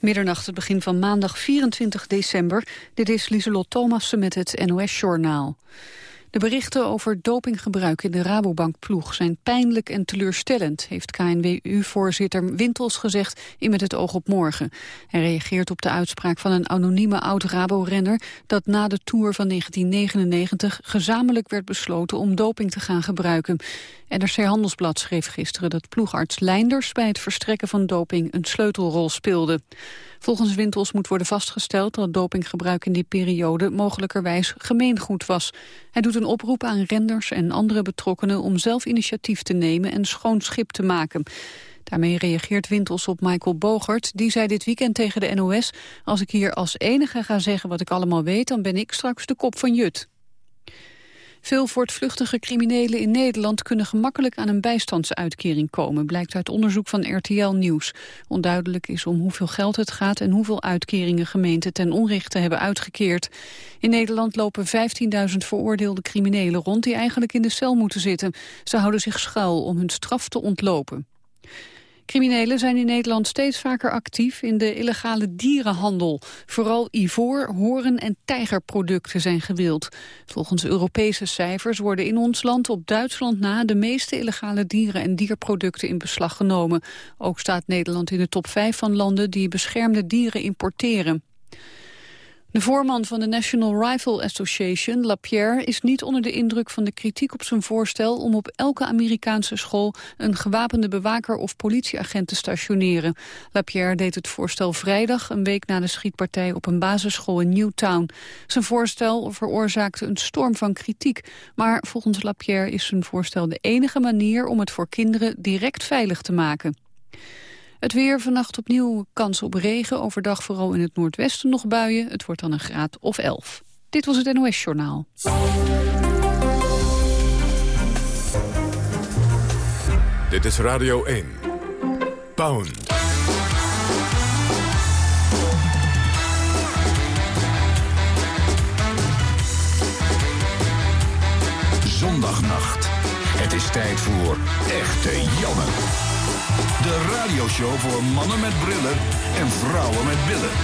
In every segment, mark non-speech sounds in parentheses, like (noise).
Middernacht, het begin van maandag 24 december. Dit is Lieselot Thomassen met het NOS-journaal. De berichten over dopinggebruik in de Rabobank-ploeg zijn pijnlijk en teleurstellend, heeft KNWU-voorzitter Wintels gezegd in Met het oog op morgen. Hij reageert op de uitspraak van een anonieme oud-Rabo-renner dat na de Tour van 1999 gezamenlijk werd besloten om doping te gaan gebruiken. NRC Handelsblad schreef gisteren dat ploegarts Leinders bij het verstrekken van doping een sleutelrol speelde. Volgens Wintels moet worden vastgesteld dat dopinggebruik in die periode mogelijkerwijs gemeengoed was. Hij doet een oproep aan renders en andere betrokkenen om zelf initiatief te nemen en schoon schip te maken. Daarmee reageert Wintels op Michael Bogert. Die zei dit weekend tegen de NOS... als ik hier als enige ga zeggen wat ik allemaal weet... dan ben ik straks de kop van Jut. Veel voortvluchtige criminelen in Nederland kunnen gemakkelijk aan een bijstandsuitkering komen, blijkt uit onderzoek van RTL Nieuws. Onduidelijk is om hoeveel geld het gaat en hoeveel uitkeringen gemeenten ten onrechte hebben uitgekeerd. In Nederland lopen 15.000 veroordeelde criminelen rond die eigenlijk in de cel moeten zitten. Ze houden zich schuil om hun straf te ontlopen. Criminelen zijn in Nederland steeds vaker actief in de illegale dierenhandel. Vooral ivoor, horen en tijgerproducten zijn gewild. Volgens Europese cijfers worden in ons land op Duitsland na de meeste illegale dieren en dierproducten in beslag genomen. Ook staat Nederland in de top 5 van landen die beschermde dieren importeren. De voorman van de National Rifle Association, LaPierre, is niet onder de indruk van de kritiek op zijn voorstel om op elke Amerikaanse school een gewapende bewaker of politieagent te stationeren. LaPierre deed het voorstel vrijdag, een week na de schietpartij op een basisschool in Newtown. Zijn voorstel veroorzaakte een storm van kritiek, maar volgens LaPierre is zijn voorstel de enige manier om het voor kinderen direct veilig te maken. Het weer vannacht opnieuw kans op regen. Overdag vooral in het noordwesten nog buien. Het wordt dan een graad of 11. Dit was het NOS Journaal. Dit is Radio 1. Pound. Zondagnacht. Het is tijd voor Echte Janne. De radioshow voor mannen met brillen en vrouwen met billen.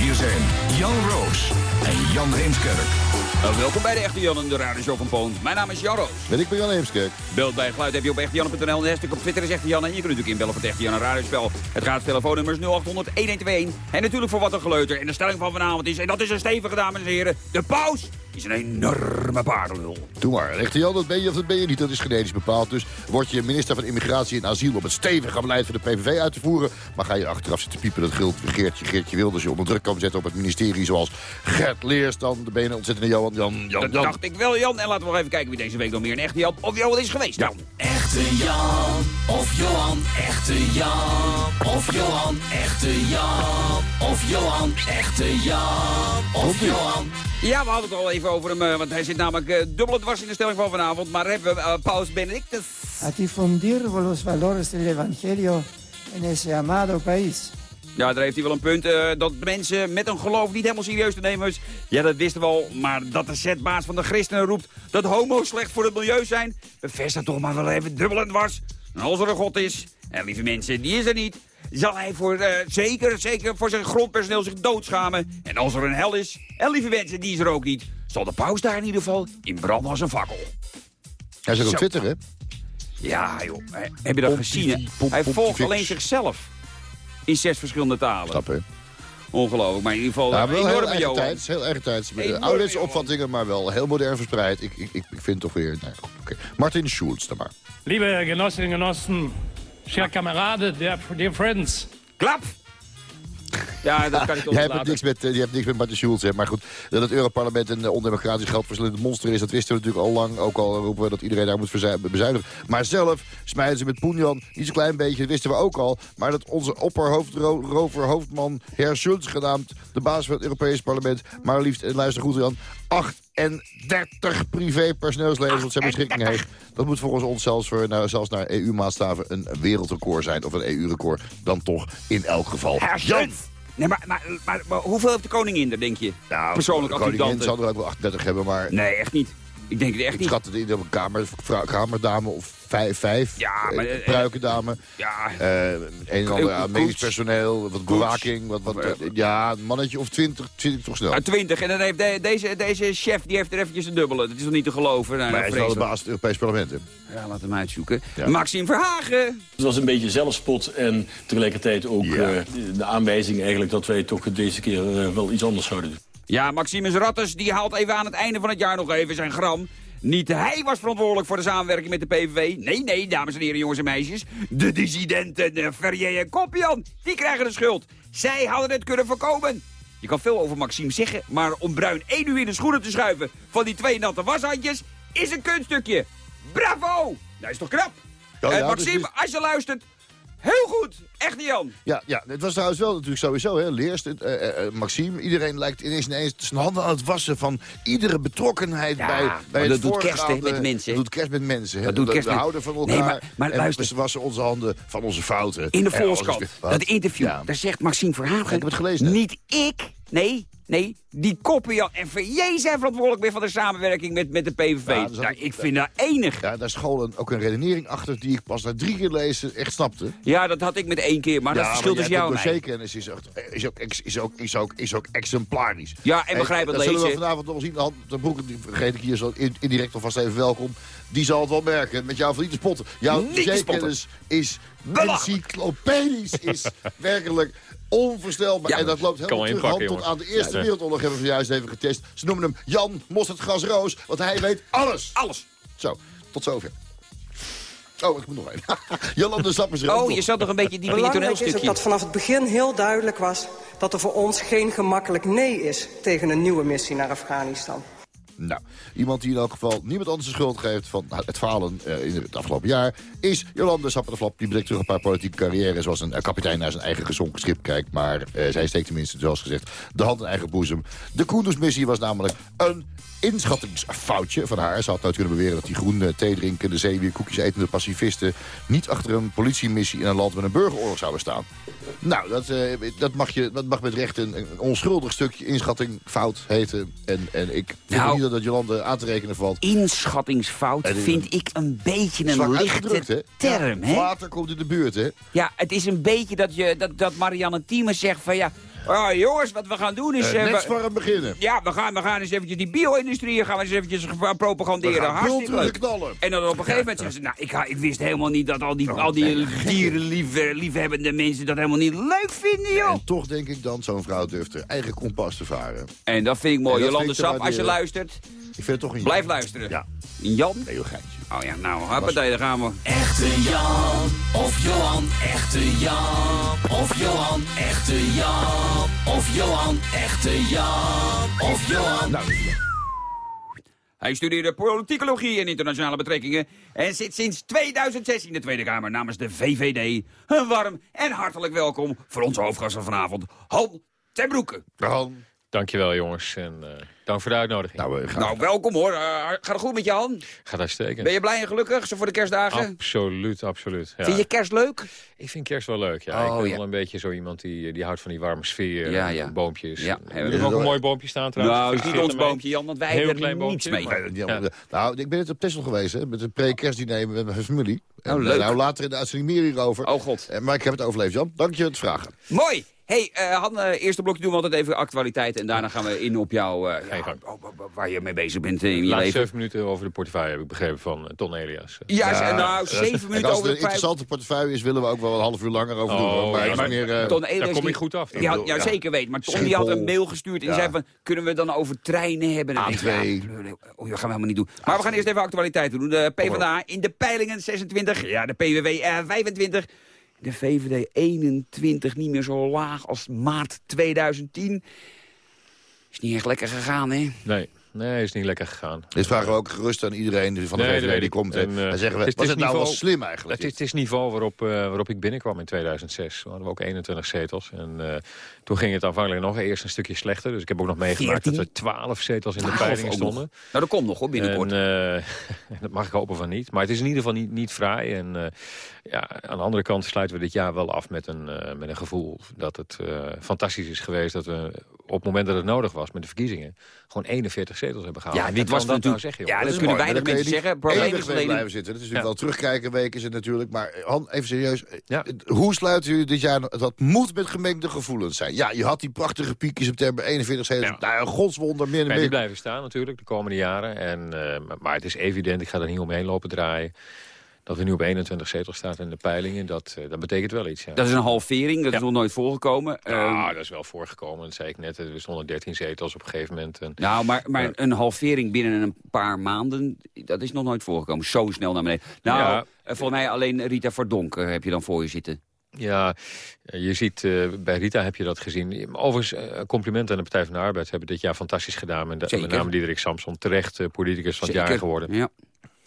Hier zijn Jan Roos en Jan Heemskerk. Uh, welkom bij de Echte Jan en de radioshow van Poont. Mijn naam is Jan Roos. Ben ik bij Jan Heemskerk. Beeld bij geluid heb je op echtejan.nl. En op Twitter is Echte Jan. En je kunt natuurlijk inbellen voor het Echte Jan en radiospel. Het gaat telefoonnummers 0800 1121. En natuurlijk voor wat een geleuter. En de stelling van vanavond is, en dat is een stevige dames en heren, de paus is een enorme paardenlul. Doe maar. Echte Jan, dat ben je of dat ben je niet. Dat is genetisch bepaald. Dus word je minister van Immigratie en Asiel... om het stevige beleid van de PVV uit te voeren... maar ga je achteraf zitten piepen dat gilt Geertje, Geertje Wilders... je onder druk kan zetten op het ministerie zoals Gert Leers... dan ben je een ontzettende Johan, Jan, Jan, Jan. Dat dacht ik wel, Jan. En laten we nog even kijken wie deze week nog meer een echte Jan of Johan is geweest. Ja. Echte Jan of Johan, echte Jan of Johan, echte Jan of Johan, echte Jan of Johan. Ja, we hadden het al even over hem, eh, want hij zit namelijk uh, dubbel dwars in de stelling van vanavond. Maar hebben we uh, Paus Benedictus. A difundir los valores del evangelio en ese amado país. Ja, daar heeft hij wel een punt. Uh, dat mensen met een geloof niet helemaal serieus te nemen is. Ja, dat wisten we al. Maar dat de zetbaas van de christenen roept dat homo's slecht voor het milieu zijn... bevestigt toch maar wel even dubbel en dwars. En als er een god is, en lieve mensen, die is er niet zal hij voor, uh, zeker, zeker voor zijn grondpersoneel zich doodschamen. En als er een hel is, en lieve mensen, die is er ook niet... zal de paus daar in ieder geval in branden als een fakkel. Hij zit op Twitter, hè? Ja, joh. Heb je dat gezien? Hij volgt alleen zichzelf. In zes verschillende talen. Snap, hè? Ongelooflijk, maar in ieder geval ja, wel enorme heel eigen tijd. Heel erg tijd. Ouderwetse opvattingen, maar wel heel modern verspreid. Ik, ik, ik vind toch weer... Nee, okay. Martin Schulz, dan maar. Lieve genossinnen en genossen, Cher kameraden, dear, dear friends. Klap! Ja, dat kan ik Jij hebt niks met, je hebt niks met Martin Schulz, hè. maar goed. Dat het Europarlement een ondemocratisch geldverslindend monster is... dat wisten we natuurlijk al lang. Ook al roepen we dat iedereen daar moet bezuinigen. Maar zelf smijten ze met Poenjan niet zo'n klein beetje. Dat wisten we ook al. Maar dat onze opperhoofdrover, hoofdman, Herr Schulz genaamd... de baas van het Europese parlement, maar liefst, en luister goed Jan... 38 privé-personeelsleden wat zijn beschikking heeft. Dat moet volgens ons zelfs, voor, nou, zelfs naar EU-maatstaven een wereldrecord zijn. Of een EU-record dan toch in elk geval. Jan! Nee, maar, maar, maar, maar, hoeveel heeft de koningin er, denk je? Nou, Persoonlijk de koningin zal er ook wel 38 hebben, maar... Nee, echt niet. Ik denk het echt Ik niet. schat het in op een kamer, kamerdame of vijf, vijf Ja, maar, eh, eh, pruikendame. Ja, Eh, een en ander medisch personeel, wat bewaking, wat, wat, Eh, ja, een mannetje of twintig, twintig toch snel. uit 20. En dan heeft de- deze, deze chef die heeft er eventjes een dubbele. Dat is nog niet te geloven. Nou, maar hij is wel de baas van het Europees parlement, hè? Ja, laat hem uitzoeken. Ja. Maxime Verhagen. Het was een beetje zelfspot en tegelijkertijd ook Ja. eh, de aanwijzing eigenlijk dat wij toch deze keer eh, wel iets anders zouden doen. Ja, Maximus Ratters die haalt even aan het einde van het jaar nog even zijn gram. Niet hij was verantwoordelijk voor de samenwerking met de PVV. Nee, nee, dames en heren, jongens en meisjes. De dissidenten de Ferrier en Koppian, die krijgen de schuld. Zij hadden het kunnen voorkomen. Je kan veel over Maxime zeggen, maar om Bruin één uur in de schoenen te schuiven... van die twee natte washandjes, is een kunststukje. Bravo! Dat is toch knap? Oh, Eh, ja, Maxime, dus- als je luistert, heel goed. Echt niet, Jan. Ja, ja, het was trouwens wel natuurlijk sowieso, hè, Leerst, eh, eh, Maxime. Iedereen lijkt ineens, ineens zijn handen aan het wassen van iedere betrokkenheid Ja, bij, bij dat het doet kerst, met mensen. Dat doet kerst met mensen. Hè. Dat doet We- kerst we met- houden van elkaar. Nee, maar- maar luister. we wassen onze handen van onze fouten. In de Volkskrant, dat interview, Ja. daar zegt Maxime Verhagen... Ik heb het gelezen, hè? Niet ik, nee, nee, die Koppian en VJ zijn verantwoordelijk weer van de samenwerking met, met de PVV. Ja, dat Ja, ook- ik vind dat enig. Ja, daar een, ook een redenering achter die ik pas na drie keer lezen echt snapte. Ja, dat had ik met één keer, maar dat ja, tussen jou en mij. dossierkennis is ook, is, ook, is, ook, is, ook, is ook exemplarisch. Ja, en begrijpend dat zullen we lezen. vanavond nog zien. De, hand, de broek, die vergeet ik hier zo in- indirect alvast even welkom. Die zal het wel merken. Met jou van niet te spotten. Jouw dossierkennis is encyclopedisch. Is (laughs) werkelijk onvoorstelbaar. Ja, en dat loopt helemaal terug tot jongen. aan de Eerste Ja, Wereldoorlog hebben we juist even getest. Ze noemen hem Jan Mosterdgas Roos. Want hij weet alles. Alles. Zo, tot zover. Oh, ik moet nog even. (laughs) Jolande Sap is er Oh, je zat nog een beetje dieper in je is ook dat vanaf het begin heel duidelijk was... dat er voor ons geen gemakkelijk nee is tegen een nieuwe missie naar Afghanistan. Nou, iemand die in elk geval niemand anders de schuld geeft van het falen eh, in het afgelopen jaar... is Jolande Sapper-de-Flap. Die blikt terug op haar politieke carrière... zoals een eh, kapitein naar zijn eigen gezonken schip kijkt. Maar eh, zij steekt tenminste, zoals gezegd, de hand in eigen boezem. De Koendersmissie was namelijk een inschattingsfoutje van haar. Ze had nooit kunnen beweren dat die groene thee drinkende, zeewier, koekjes etende pacifisten... niet achter een politiemissie in een land met een burgeroorlog zouden staan. Nou, dat, eh, dat, mag, je, dat mag met recht een, een onschuldig stukje inschatting fout heten. En, en ik vind Nou. niet dat dat Jolande aan te rekenen valt. Inschattingsfout Eh, vind ik een beetje een lichte term, Ja, hè? Water komt in de buurt, hè? Ja, het is een beetje dat, je, dat, dat Marianne Thieme zegt van ja... Oh, jongens, wat we gaan doen is... Net we- voor het beginnen. Ja, we gaan, we gaan eens eventjes die bio-industrie gaan we eens eventjes propaganderen. Hartstikke leuk. en knallen. En dan op een gegeven moment zeggen ze... Nou, ik, ik wist helemaal niet dat al die, al die dierenliefhebbende mensen dat helemaal niet leuk vinden, joh. En toch denk ik dan, zo'n vrouw durft haar eigen kompas te varen. En dat vind ik mooi. Jolande Sap, als je luistert, Ik vind het toch een... blijf luisteren. Ja, Jan? nee, joh, geintje. Oh ja, nou, hoppatee, daar gaan we. Echte Jan of Johan, echte Jan of Johan, echte Jan of Johan, echte Jan of Johan. Nou, Hij studeerde politicologie en internationale betrekkingen... en zit sinds 2006 in de Tweede Kamer namens de VVD. Een warm en hartelijk welkom voor onze hoofdgast van vanavond, Han ten Broeke. Dan, Dankjewel jongens en eh, dank voor de uitnodiging. nou, we gaan... Nou, welkom hoor. Eh, gaat het goed met je, Han? Gaat uitstekend. Ben je blij en gelukkig, zo voor de kerstdagen? Absoluut, absoluut. Ja. Vind je kerst leuk? Ik vind kerst wel leuk, ja. Oh, ik ben ja. wel een beetje zo iemand die, die houdt van die warme sfeer. Ja, en ja. Boompjes. Ja, hebben We hebben ook een mooi boompje staan trouwens. Nou, is niet ons boompje, Jan, want wij Heel hebben er klein niets boompje, mee. maar-. Nou, ik ben net op Texel geweest, hè, met een pre-kerstdiner met mijn familie. En, Oh, leuk. Nou, later in de uitzending meer hierover. Oh, god. Eh, Maar ik heb het overleefd, Jan. Dank je voor het vragen. Mooi. Hey, eh Han, eh, eerste blokje doen we altijd even actualiteit... en daarna gaan we in op jou, eh, ja, gang. oh, oh, oh, waar je mee bezig bent in je leven. zeven minuten over de portefeuille heb ik begrepen van eh, Ton Elias. Ja, Ja, nou, zeven En minuten als het over een de vijf... interessante portefeuille is, willen we ook wel een half uur langer over doen. Oh. Maar, ja, meer, eh, Ton Elias, Daar kom je die- goed af. Die had, ja, Ja. zeker weet. Maar Ton die had een mail gestuurd en zei van... kunnen we het dan over treinen hebben? En dan A2. denk ik, ja, lul, oh, dat gaan we helemaal niet doen. Maar we gaan eerst even actualiteiten doen. De PvdA in de peilingen 26. Ja, de PWW eh, 25. De VVD 21. Niet meer zo laag als maart 2010. Is niet echt lekker gegaan, hè? Nee, nee, is niet lekker gegaan. Dit vragen we ook gerust aan iedereen van de Nee, VVD die komt. hè. En, eh, zeggen we, het is- was het nou wel slim eigenlijk? Het is, het is niveau waarop, eh, waarop ik binnenkwam in 2006. Toen hadden we ook 21 zetels. En eh, toen ging het aanvankelijk nog eerst een stukje slechter. Dus ik heb ook nog meegemaakt 14? dat er 12 zetels in de 12 peilingen ook nog. stonden. Nou, dat komt nog, hoor, binnenkort. En, eh, (laughs) dat mag ik hopen van niet. Maar het is in ieder geval niet, niet fraai. En eh, ja, aan de andere kant sluiten we dit jaar wel af met een, met een gevoel dat het eh, fantastisch is geweest. Dat we op het moment dat het nodig was met de verkiezingen... gewoon 41 zetels hebben gehaald. Ja, En dit was dat nou natuurlijk- zeggen, ja, dat kunnen weinig mensen je zeggen. alleen- blijven zitten. Het is natuurlijk Ja. wel terugkijkenweek is het natuurlijk. Maar eh, Han, even serieus. Ja. Eh, Hoe sluiten jullie dit jaar... Dat moet met gemengde gevoelens zijn. Ja, je had die prachtige piek in september, 41 zetels. Ja. Nou, een godswonder, meer en die meer. blijven staan natuurlijk de komende jaren. En, eh, maar- maar het is evident, ik ga er niet omheen lopen draaien... dat we nu op 21 zetels staan in de peilingen. Dat, eh, dat betekent wel iets, ja. Dat is een halvering, dat is nog nooit voorgekomen. Ja, Ehm, dat is wel voorgekomen. Dat zei ik net. Er stonden 13 zetels op een gegeven moment. En, nou, maar, maar een halvering binnen een paar maanden, dat is nog nooit voorgekomen. Zo snel naar beneden. Nou, Ja. eh, volgens mij alleen Rita Verdonk eh, heb je dan voor je zitten. Ja, je ziet, eh, bij Rita heb je dat gezien. Overigens, eh, complimenten aan de Partij van de Arbeid. Hebben dit jaar fantastisch gedaan. Zeker. met name Diederik Samson. Terecht eh, politicus van het jaar geworden. Ja.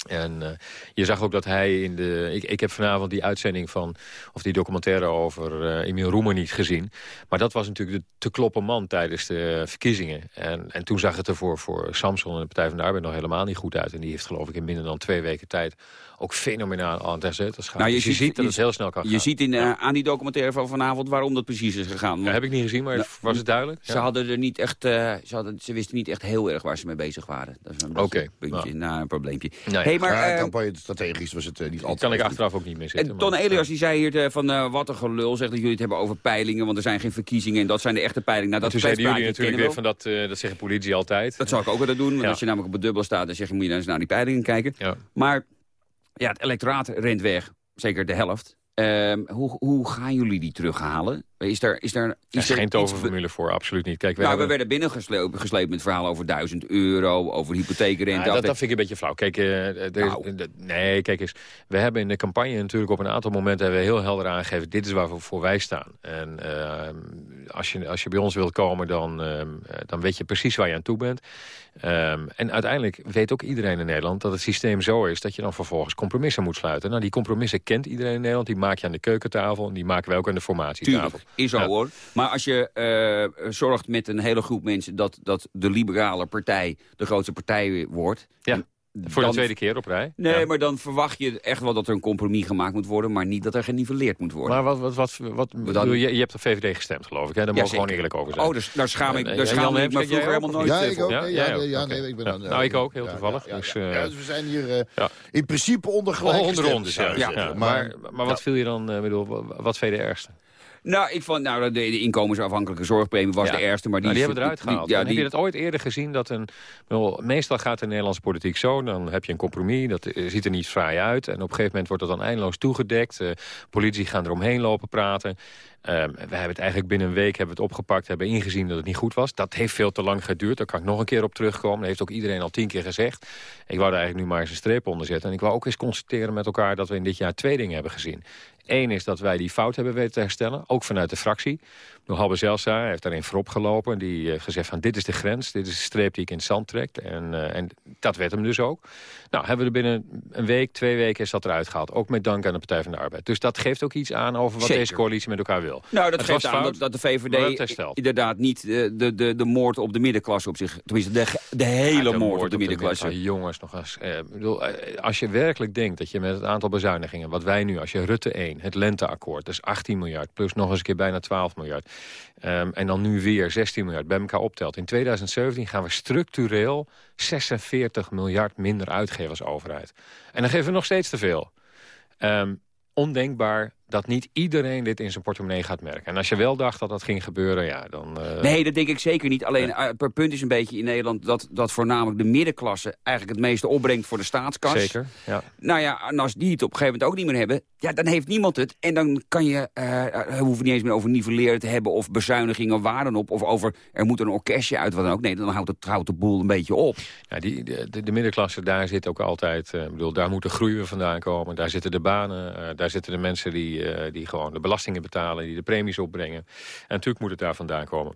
En eh, je zag ook dat hij in de... Ik, ik heb vanavond die uitzending van... of die documentaire over Emiel Roemer niet gezien. Maar dat was natuurlijk de te kloppen man tijdens de verkiezingen. En, en toen zag het er voor, voor Samson en de Partij van de Arbeid nog helemaal niet goed uit. En die heeft geloof ik in minder dan twee weken tijd... ook fenomenaal aan het gehad. Nou, je Dus je, ziet- ziet dat je- het heel snel kan Je ziet in, eh, aan die documentaire van vanavond waarom dat precies is gegaan. Ja, heb ik niet gezien, maar Nou, was het duidelijk? Ze, hadden er niet echt, eh, ze, hadden, ze wisten niet echt heel erg waar ze mee bezig waren. Dat is een beetje Oké, een puntje, nou, een probleempje. Nee. Hey, maar, Ja, eh, campagne strategisch was het niet altijd. kan ik achteraf ook niet meer zitten. en Ton Elias die zei hier van eh, wat een gelul, zegt dat jullie het hebben over peilingen, want er zijn geen verkiezingen en dat zijn de echte peilingen. Nou, dat toen zeiden jullie natuurlijk weer van dat, eh, dat zeggen politici altijd. Dat zou ik ook willen doen, want Ja. als je namelijk op het dubbel staat, dan zeg je moet je eens naar die peilingen kijken. Ja. Maar ja, het electoraat rent weg, zeker de helft. Ehm, hoe, hoe gaan jullie die terughalen? Is er, is er, Er is is er geen toverformule voor, absoluut niet. Kijk, we Nou, we werden binnengesleept gesleept met verhalen over 1000 euro, over hypotheekrente. Ja, dat, altijd- dat vind ik een beetje flauw. Kijk, eh, er is- Nou. nee, kijk eens. We hebben in de campagne natuurlijk op een aantal momenten hebben we heel helder aangegeven... dit is waar we voor wij staan. En eh, als, je, als je bij ons wilt komen, dan, eh, dan weet je precies waar je aan toe bent. Ehm, en uiteindelijk weet ook iedereen in Nederland dat het systeem zo is... dat je dan vervolgens compromissen moet sluiten. Nou, die compromissen kent iedereen in Nederland. Die maak je aan de keukentafel en die maken wij ook aan de formatietafel. Tuurlijk, is zo Ja. hoor. Maar als je eh, zorgt met een hele groep mensen... dat, dat de liberale partij de grootste partij wordt... Ja, voor dan- de tweede keer op rij. Nee, Ja. maar dan verwacht je echt wel dat er een compromis gemaakt moet worden... maar niet dat er geniveleerd moet worden. Maar wat, wat, wat, wat bedoel je, je hebt op VVD gestemd, geloof ik. Hè? Daar Ja, mogen we gewoon eerlijk over zijn. Oh, dus daar schaam ik, daar schaam ik me vroeger helemaal nooit Ja, ik voor. ook. Ja, nee, jij ja, ook? nee, ja, Oké. nee, ik ben dan, eh, Nou, ik ook, heel ja, toevallig. ja, ja, Dus, eh, Ja, dus we zijn hier eh, Ja. in principe ondergelijk onder gestemd, rondes, zou ja. Maar, maar, wat viel je dan, eh, bedoel, wat vind je de ergste? Nou, ik vond nou, de, de inkomensafhankelijke zorgpremie was Ja. de ergste. Maar die, Nou, die hebben eruit gehaald. ja, En die, Heb je dat ooit eerder gezien? Dat een, bedoel, meestal gaat de Nederlandse politiek zo. Dan heb je een compromis. Dat eh, ziet er niet fraai uit. En op een gegeven moment wordt dat dan eindeloos toegedekt. Eh politici gaan eromheen lopen praten. Ehm, we hebben het eigenlijk binnen een week hebben het opgepakt. Hebben ingezien dat het niet goed was. Dat heeft veel te lang geduurd. Daar kan ik nog een keer op terugkomen. Dat heeft ook iedereen al tien keer gezegd. Ik wou er eigenlijk nu maar eens een streep onder zetten. En ik wou ook eens constateren met elkaar dat we in dit jaar twee dingen hebben gezien. Eén is dat wij die fout hebben weten te herstellen. Ook vanuit de fractie. Door Halbe Zelstra heeft daarin voorop gelopen. Die heeft gezegd van dit is de grens. Dit is de streep die ik in het zand trek. En, eh, en dat werd hem dus ook. Nou, hebben we er binnen een week, twee weken is dat eruit gehaald. Ook met dank aan de Partij van de Arbeid. Dus dat geeft ook iets aan over wat Zeker. deze coalitie met elkaar wil. nou, dat Het geeft aan fout, dat, de VVD inderdaad niet de, de, de, de moord op de middenklasse op zich... tenminste, de, de hele Ja, moord, op de middenklasse. Jongens, nog eens. Eh, bedoel, eh, als je werkelijk denkt dat je met het aantal bezuinigingen... wat wij nu, als je Rutte 1, het lenteakkoord... dat is 18 miljard, plus nog eens een keer bijna 12 miljard... ehm, en dan nu weer 16 miljard, bij elkaar optelt. In 2017 gaan we structureel 46 miljard minder uitgeven als overheid. En dan geven we nog steeds te veel. Ehm, ondenkbaar dat niet iedereen dit in zijn portemonnee gaat merken. En als je wel dacht dat dat ging gebeuren, ja, dan... eh, Nee, dat denk ik zeker niet. Alleen eh, per punt is een beetje in Nederland... Dat, dat voornamelijk de middenklasse eigenlijk het meeste opbrengt voor de staatskas. Zeker, ja. Nou ja, en als die het op een gegeven moment ook niet meer hebben... ja, dan heeft niemand het. En dan kan je... eh we hoeven niet eens meer over nivelleren te hebben... of bezuinigingen, waar dan op. Of over, er moet een orkestje uit, wat dan ook. Nee, dan houdt, het, houdt de boel een beetje op. Ja, die, de, de, de middenklasse, daar zit ook altijd... eh, ik bedoel, daar moet de groei weer vandaan komen. Daar zitten de banen, eh, daar zitten de mensen die, eh, die gewoon de belastingen betalen... die de premies opbrengen. En natuurlijk moet het daar vandaan komen.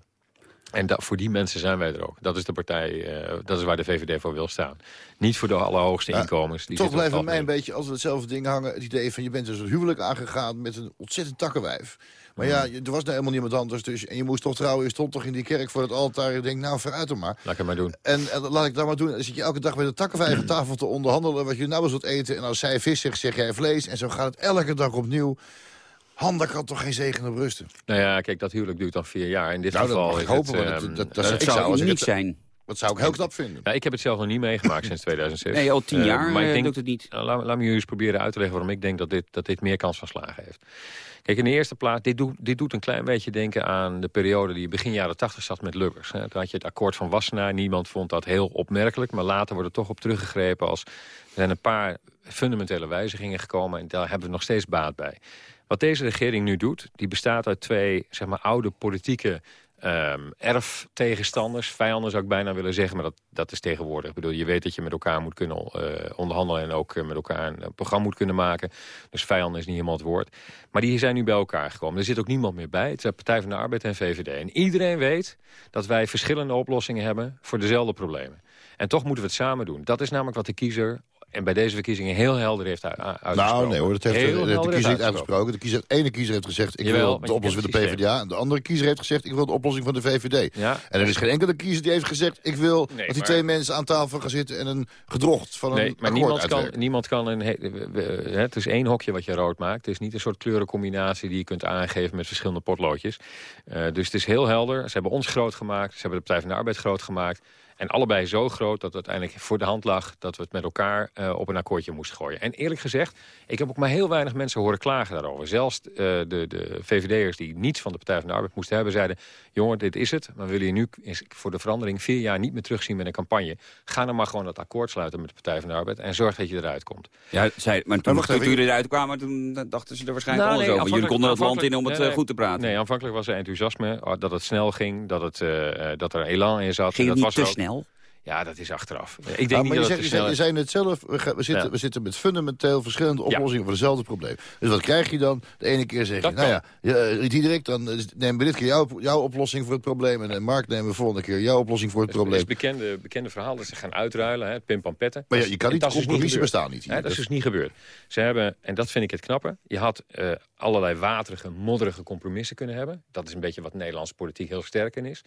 En da- voor die mensen zijn wij er ook. Dat is de partij, eh, dat is waar de VVD voor wil staan. Niet voor de allerhoogste Ja, inkomens. Die Toch blijft bij mij een beetje als hetzelfde ding hangen. Het idee van je bent dus het huwelijk aangegaan met een ontzettend takkenwijf. Maar ja, er was nou helemaal niemand anders. Dus, en je moest toch trouwen. Je stond toch in die kerk voor het altaar. Je denkt, nou vooruit dan maar. Laat ik het maar doen. En, en laat ik dat maar doen. Dan zit je elke dag met takkenwijf aan tafel te onderhandelen. Wat je nou eens wilt eten. En als zij vis zegt, zeg jij vlees. En zo gaat het elke dag opnieuw. Han, daar kan toch geen zegen op rusten? Nou ja, kijk, dat huwelijk duurt dan vier jaar. In dit Nou, dat geval ik is hopen, het, want dat- ehm, dat- dat eh, zou- Het ik zou niet het- zijn. Dat zou ik heel knap vinden. Ja, ik heb het zelf nog niet meegemaakt sinds 2006. Nee, al tien Eh, jaar maar ik eh, denk, lukt het niet. Nou, laat, laat me jullie eens proberen uit te leggen waarom ik denk dat dit, dat dit meer kans van slagen heeft. Kijk, in de eerste plaats, dit, doet dit doet een klein beetje denken aan de periode die begin jaren 80 zat met Lubbers. Hè. Had je het akkoord van Wassenaar. Niemand vond dat heel opmerkelijk, maar later wordt er toch op teruggegrepen als er zijn een paar fundamentele wijzigingen gekomen en daar hebben we nog steeds baat bij. Wat deze regering nu doet, die bestaat uit twee zeg maar, oude politieke ehm erftegenstanders. Vijanden zou ik bijna willen zeggen, maar dat, dat is tegenwoordig. Ik bedoel, je weet dat je met elkaar moet kunnen eh, onderhandelen... en ook eh, met elkaar een eh, programma moet kunnen maken. Dus vijanden is niet helemaal het woord. Maar die zijn nu bij elkaar gekomen. Er zit ook niemand meer bij. Het zijn Partij van de Arbeid en VVD. En iedereen weet dat wij verschillende oplossingen hebben... voor dezelfde problemen. En toch moeten we het samen doen. Dat is namelijk wat de kiezer en bij deze verkiezingen heel helder heeft uitgesproken. Nou, nee hoor, dat heeft Heel de, kiezer niet uitgesproken. De, kiezer, de ene kiezer heeft gezegd, ik Jawel, wil de oplossing van de PvdA. En de andere kiezer heeft gezegd, ik wil de oplossing van de VVD. Ja. En er is geen enkele kiezer die heeft gezegd, ik wil Nee, dat die maar- twee mensen aan tafel gaan zitten en een gedrocht van een Nee, maar akkoord niemand kan, niemand kan een... he- Het is één hokje wat je rood maakt. Het is niet een soort kleurencombinatie die je kunt aangeven met verschillende potloodjes. Eh, dus het is heel helder. Ze hebben ons groot gemaakt. Ze hebben de Partij van de Arbeid groot gemaakt. En allebei zo groot dat het uiteindelijk voor de hand lag... dat we het met elkaar eh, op een akkoordje moesten gooien. En eerlijk gezegd, ik heb ook maar heel weinig mensen horen klagen daarover. Zelfs eh, de, de VVD'ers die niets van de Partij van de Arbeid moesten hebben... zeiden, jongen, dit is het. Maar willen je nu is voor de verandering vier jaar niet meer terugzien met een campagne. Ga dan maar gewoon dat akkoord sluiten met de Partij van de Arbeid... en zorg dat je eruit komt. Ja, zij, maar toen, even. jullie eruit kwamen, toen dachten ze er waarschijnlijk Nou, alles nee, over. Jullie konden het land in om het eh, goed te praten. Nee, aanvankelijk was er enthousiasme, oh, dat het snel ging, dat, het, dat er elan in zat. Ging en dat niet was te ook- snel? Ja, dat is achteraf. Ik denk Ja, niet maar je, dat zegt, het je, zei, is. het zelf, we, gaan- we, zitten, Ja. we zitten met fundamenteel verschillende oplossingen voor dezelfde probleem. Dus wat krijg je dan? De ene keer zeg je, Dat nou ja, ja, Diederik, dan eh, nemen we dit keer jouw, jouw oplossing voor het probleem. En eh, Mark nemen we volgende keer jouw oplossing voor het Het is probleem. het bekende, bekende verhaal dat ze gaan uitruilen, hè, pim pam petten. Maar ja, Dat je is- kan niet, dat is dus compromissen bestaan niet hier. Hè, dat is Dat- dus niet gebeurd. Ze hebben, en dat vind ik het knappe, je had eh, allerlei waterige, modderige compromissen kunnen hebben. Dat is een beetje wat Nederlandse politiek heel sterk in is.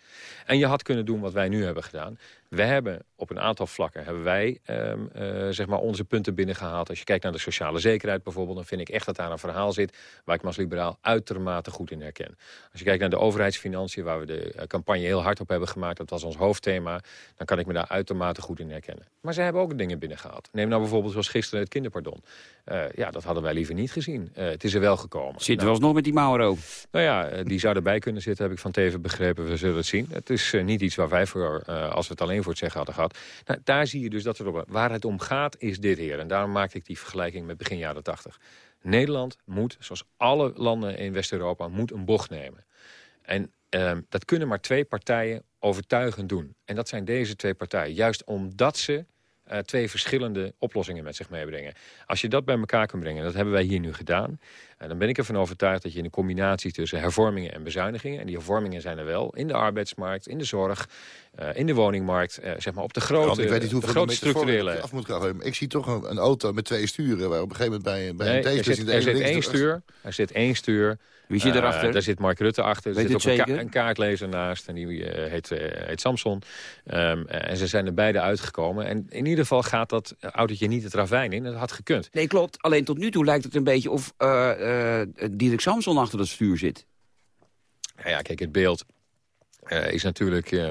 En je had kunnen doen wat wij nu hebben gedaan. We hebben op een aantal vlakken hebben wij ehm, eh, zeg maar onze punten binnengehaald. Als je kijkt naar de sociale zekerheid bijvoorbeeld, dan vind ik echt dat daar een verhaal zit waar ik me als liberaal uitermate goed in herken. Als je kijkt naar de overheidsfinanciën, waar we de eh, campagne heel hard op hebben gemaakt, dat was ons hoofdthema, dan kan ik me daar uitermate goed in herkennen. Maar ze hebben ook dingen binnengehaald. Neem nou bijvoorbeeld zoals gisteren het kinderpardon. Eh, ja, dat hadden wij liever niet gezien. Het is er wel gekomen. Zit Nou, wel eens nog met die Mauro. nou ja, die zou erbij kunnen zitten, heb ik van Teven begrepen. We zullen het zien. Het is niet iets waar wij voor, als we het alleen voor het zeggen hadden gehad. Nou, daar zie je dus dat erop... Waar het om gaat is dit, hier. En daarom maakte ik die vergelijking met begin jaren 80. Nederland moet, zoals alle landen in West-Europa, moet een bocht nemen. En ehm, dat kunnen maar twee partijen overtuigend doen. En dat zijn deze twee partijen. Juist omdat ze eh, twee verschillende oplossingen met zich meebrengen. Als je dat bij elkaar kunt brengen, dat hebben wij hier nu gedaan... eh, dan ben ik ervan overtuigd dat je in een combinatie tussen hervormingen en bezuinigingen... en die hervormingen zijn er wel in de arbeidsmarkt, in de zorg, eh, in de woningmarkt... eh, zeg maar op de grote, Want ik weet niet hoeveel grote structurele... ik af moet gaan. Ik zie toch een, een auto met twee sturen... waar op een gegeven moment bij, bij Nee, een er zit, de er zit één stuur. Er zit één stuur. Wie zit Eh, erachter? daar zit Mark Rutte achter. Er Weet zit u ook het een, ka- zeker? een kaartlezer naast. En die heet, heet Samson. Ehm, en ze zijn er beide uitgekomen. En in ieder geval gaat dat autootje niet het ravijn in. Dat had gekund. Nee, klopt. Alleen tot nu toe lijkt het een beetje of uh, uh, Dirk Samson achter het stuur zit. Ja, kijk, het beeld uh, is natuurlijk uh,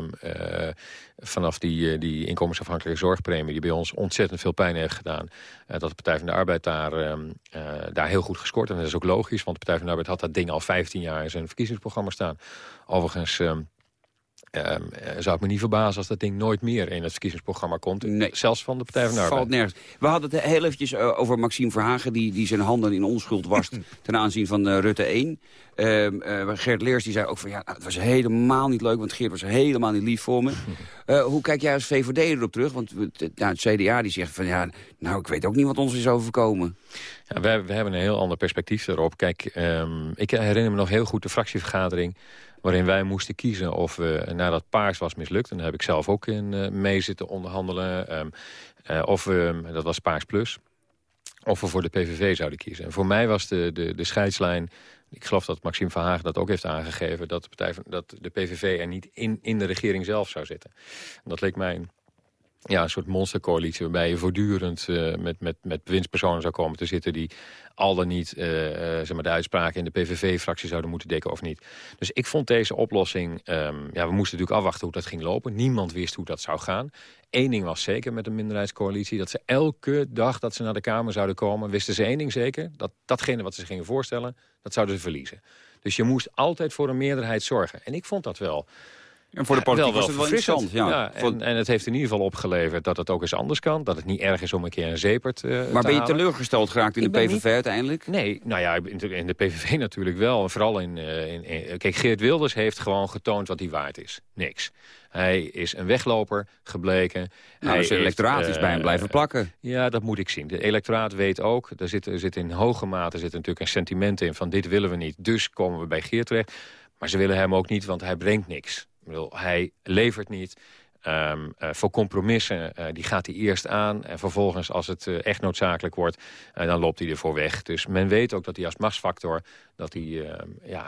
vanaf die, die inkomensafhankelijke zorgpremie... die bij ons ontzettend veel pijn heeft gedaan... dat de Partij van de Arbeid daar, daar heel goed gescoord. En dat is ook logisch, want de Partij van de Arbeid had dat ding al 15 jaar... in zijn verkiezingsprogramma staan. Overigens... Um, zou ik me niet verbazen als dat ding nooit meer in het verkiezingsprogramma komt. Nee. Zelfs van de Partij van de Arbeid. Valt nergens. We hadden het heel eventjes uh, over Maxime Verhagen... Die, die zijn handen in onschuld wast (laughs) ten aanzien van uh, Rutte 1. Uh, Gert Leers die zei ook van... ja, nou, het was helemaal niet leuk, want Geert was helemaal niet lief voor me. (laughs) hoe kijk jij als VVD erop terug? Want nou, het CDA die zegt van... ja, nou, ik weet ook niet wat ons is overkomen. Ja, we, we hebben een heel ander perspectief daarop. Kijk, um, ik herinner me nog heel goed de fractievergadering waarin wij moesten kiezen of we nadat Paars was mislukt... en daar heb ik zelf ook in uh, mee zitten onderhandelen... Um, uh, of we, dat was Paars Plus, of we voor de PVV zouden kiezen. En voor mij was de, de, de scheidslijn... Ik geloof dat Maxime van Hagen dat ook heeft aangegeven... dat de, partij dat de PVV er niet in, in de regering zelf zou zitten. En dat leek mij ja, een soort monstercoalitie waarbij je voortdurend uh, met, met, met bewindspersonen zou komen te zitten... die al dan niet uh, uh, zeg maar de uitspraken in de PVV-fractie zouden moeten dekken of niet. Dus ik vond deze oplossing... Um, ja, we moesten natuurlijk afwachten hoe dat ging lopen. Niemand wist hoe dat zou gaan. Eén ding was zeker met een minderheidscoalitie... dat ze elke dag dat ze naar de Kamer zouden komen... wisten ze één ding zeker, dat datgene wat ze gingen voorstellen... dat zouden ze verliezen. Dus je moest altijd voor een meerderheid zorgen. En ik vond dat wel... En voor de Ja, politiek wel was het wel interessant. Ja. Ja, en, en het heeft in ieder geval opgeleverd dat het ook eens anders kan. Dat het niet erg is om een keer een zeepert eh, te maar ben je teleurgesteld geraakt in Ik de PVV niet- uiteindelijk? Nee, nou ja, in de, in de PVV (laughs) natuurlijk wel. En Vooral in, eh, in, in- Kijk, Geert Wilders heeft gewoon getoond wat hij waard is. Niks. Hij is een wegloper gebleken. Nou, hij dus het electoraat is bij hem eh, blijven plakken. Ja, dat moet ik zien. De electoraat weet ook, er zit, er zit in hoge mate zit natuurlijk een sentiment in... van dit willen we niet, dus komen we bij Geert terecht. Maar ze willen hem ook niet, want hij brengt niks. Ik bedoel, hij levert niet. Ehm, eh, voor compromissen, eh, die gaat hij eerst aan. En vervolgens, als het eh, echt noodzakelijk wordt, dan loopt hij ervoor weg. Dus men weet ook dat hij als machtsfactor... dat hij ehm, ja,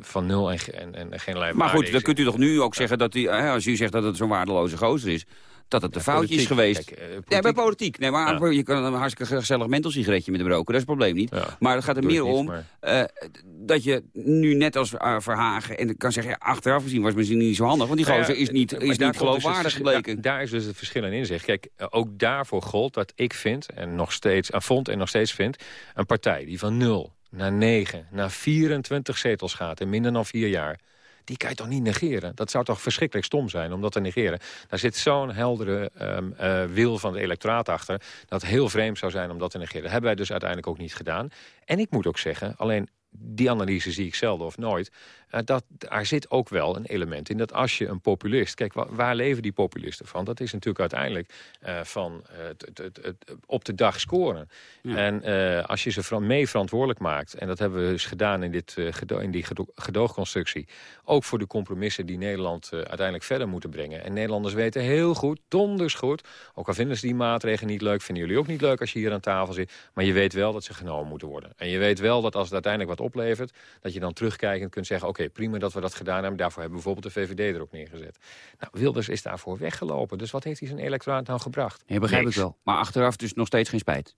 van nul en, en, en geen lijn Maar goed, dan kunt u toch nu ook zeggen dat hij, als u zegt dat het zo'n waardeloze gozer is, dat het een foutje is geweest. Kijk, eh, Ja, bij politiek. Nee, maar Ja. je kan een hartstikke gezellig menthol-sigaretje met hem roken. Dat is het probleem niet. Ja, maar het gaat er meer niet, om maar- eh, dat je nu net als eh, Verhagen... en ik kan zeggen, ja, achteraf gezien was misschien niet zo handig... want die Nou ja, gozer is niet, is niet dus geloofwaardig gebleken. Daar, daar is dus het verschil in inzicht. Kijk, eh, ook daarvoor gold dat ik vind, en nog steeds, vond en nog steeds vind... een partij die van 0 naar 9 naar 24 zetels gaat in minder dan vier jaar... die kan je toch niet negeren? Dat zou toch verschrikkelijk stom zijn om dat te negeren? Daar zit zo'n heldere eh, wil van het electoraat achter... dat het heel vreemd zou zijn om dat te negeren. Dat hebben wij dus uiteindelijk ook niet gedaan. En ik moet ook zeggen, alleen die analyse zie ik zelden of nooit... eh, dat er zit ook wel een element in dat als je een populist... Kijk, wa- waar leven die populisten van? Dat is natuurlijk uiteindelijk eh, van eh, het, het, het, het op de dag scoren. En als je ze mee verantwoordelijk maakt... en dat hebben we dus gedaan in, dit, gedo- in die gedo- gedoogconstructie... ook voor de compromissen die Nederland uiteindelijk verder moeten brengen. En Nederlanders weten heel goed, donders goed... ook al vinden ze die maatregelen niet leuk... vinden jullie ook niet leuk als je hier aan tafel zit... maar je weet wel dat ze genomen moeten worden. En je weet wel dat als het uiteindelijk wat oplevert... dat je dan terugkijkend kunt zeggen... oké, prima dat we dat gedaan hebben. Daarvoor hebben we bijvoorbeeld de VVD er ook neergezet. Nou, Wilders is daarvoor weggelopen. Dus wat heeft hij zijn electoraat nou gebracht? Ja, begrijp Niks. ik wel. Maar achteraf dus nog steeds geen spijt.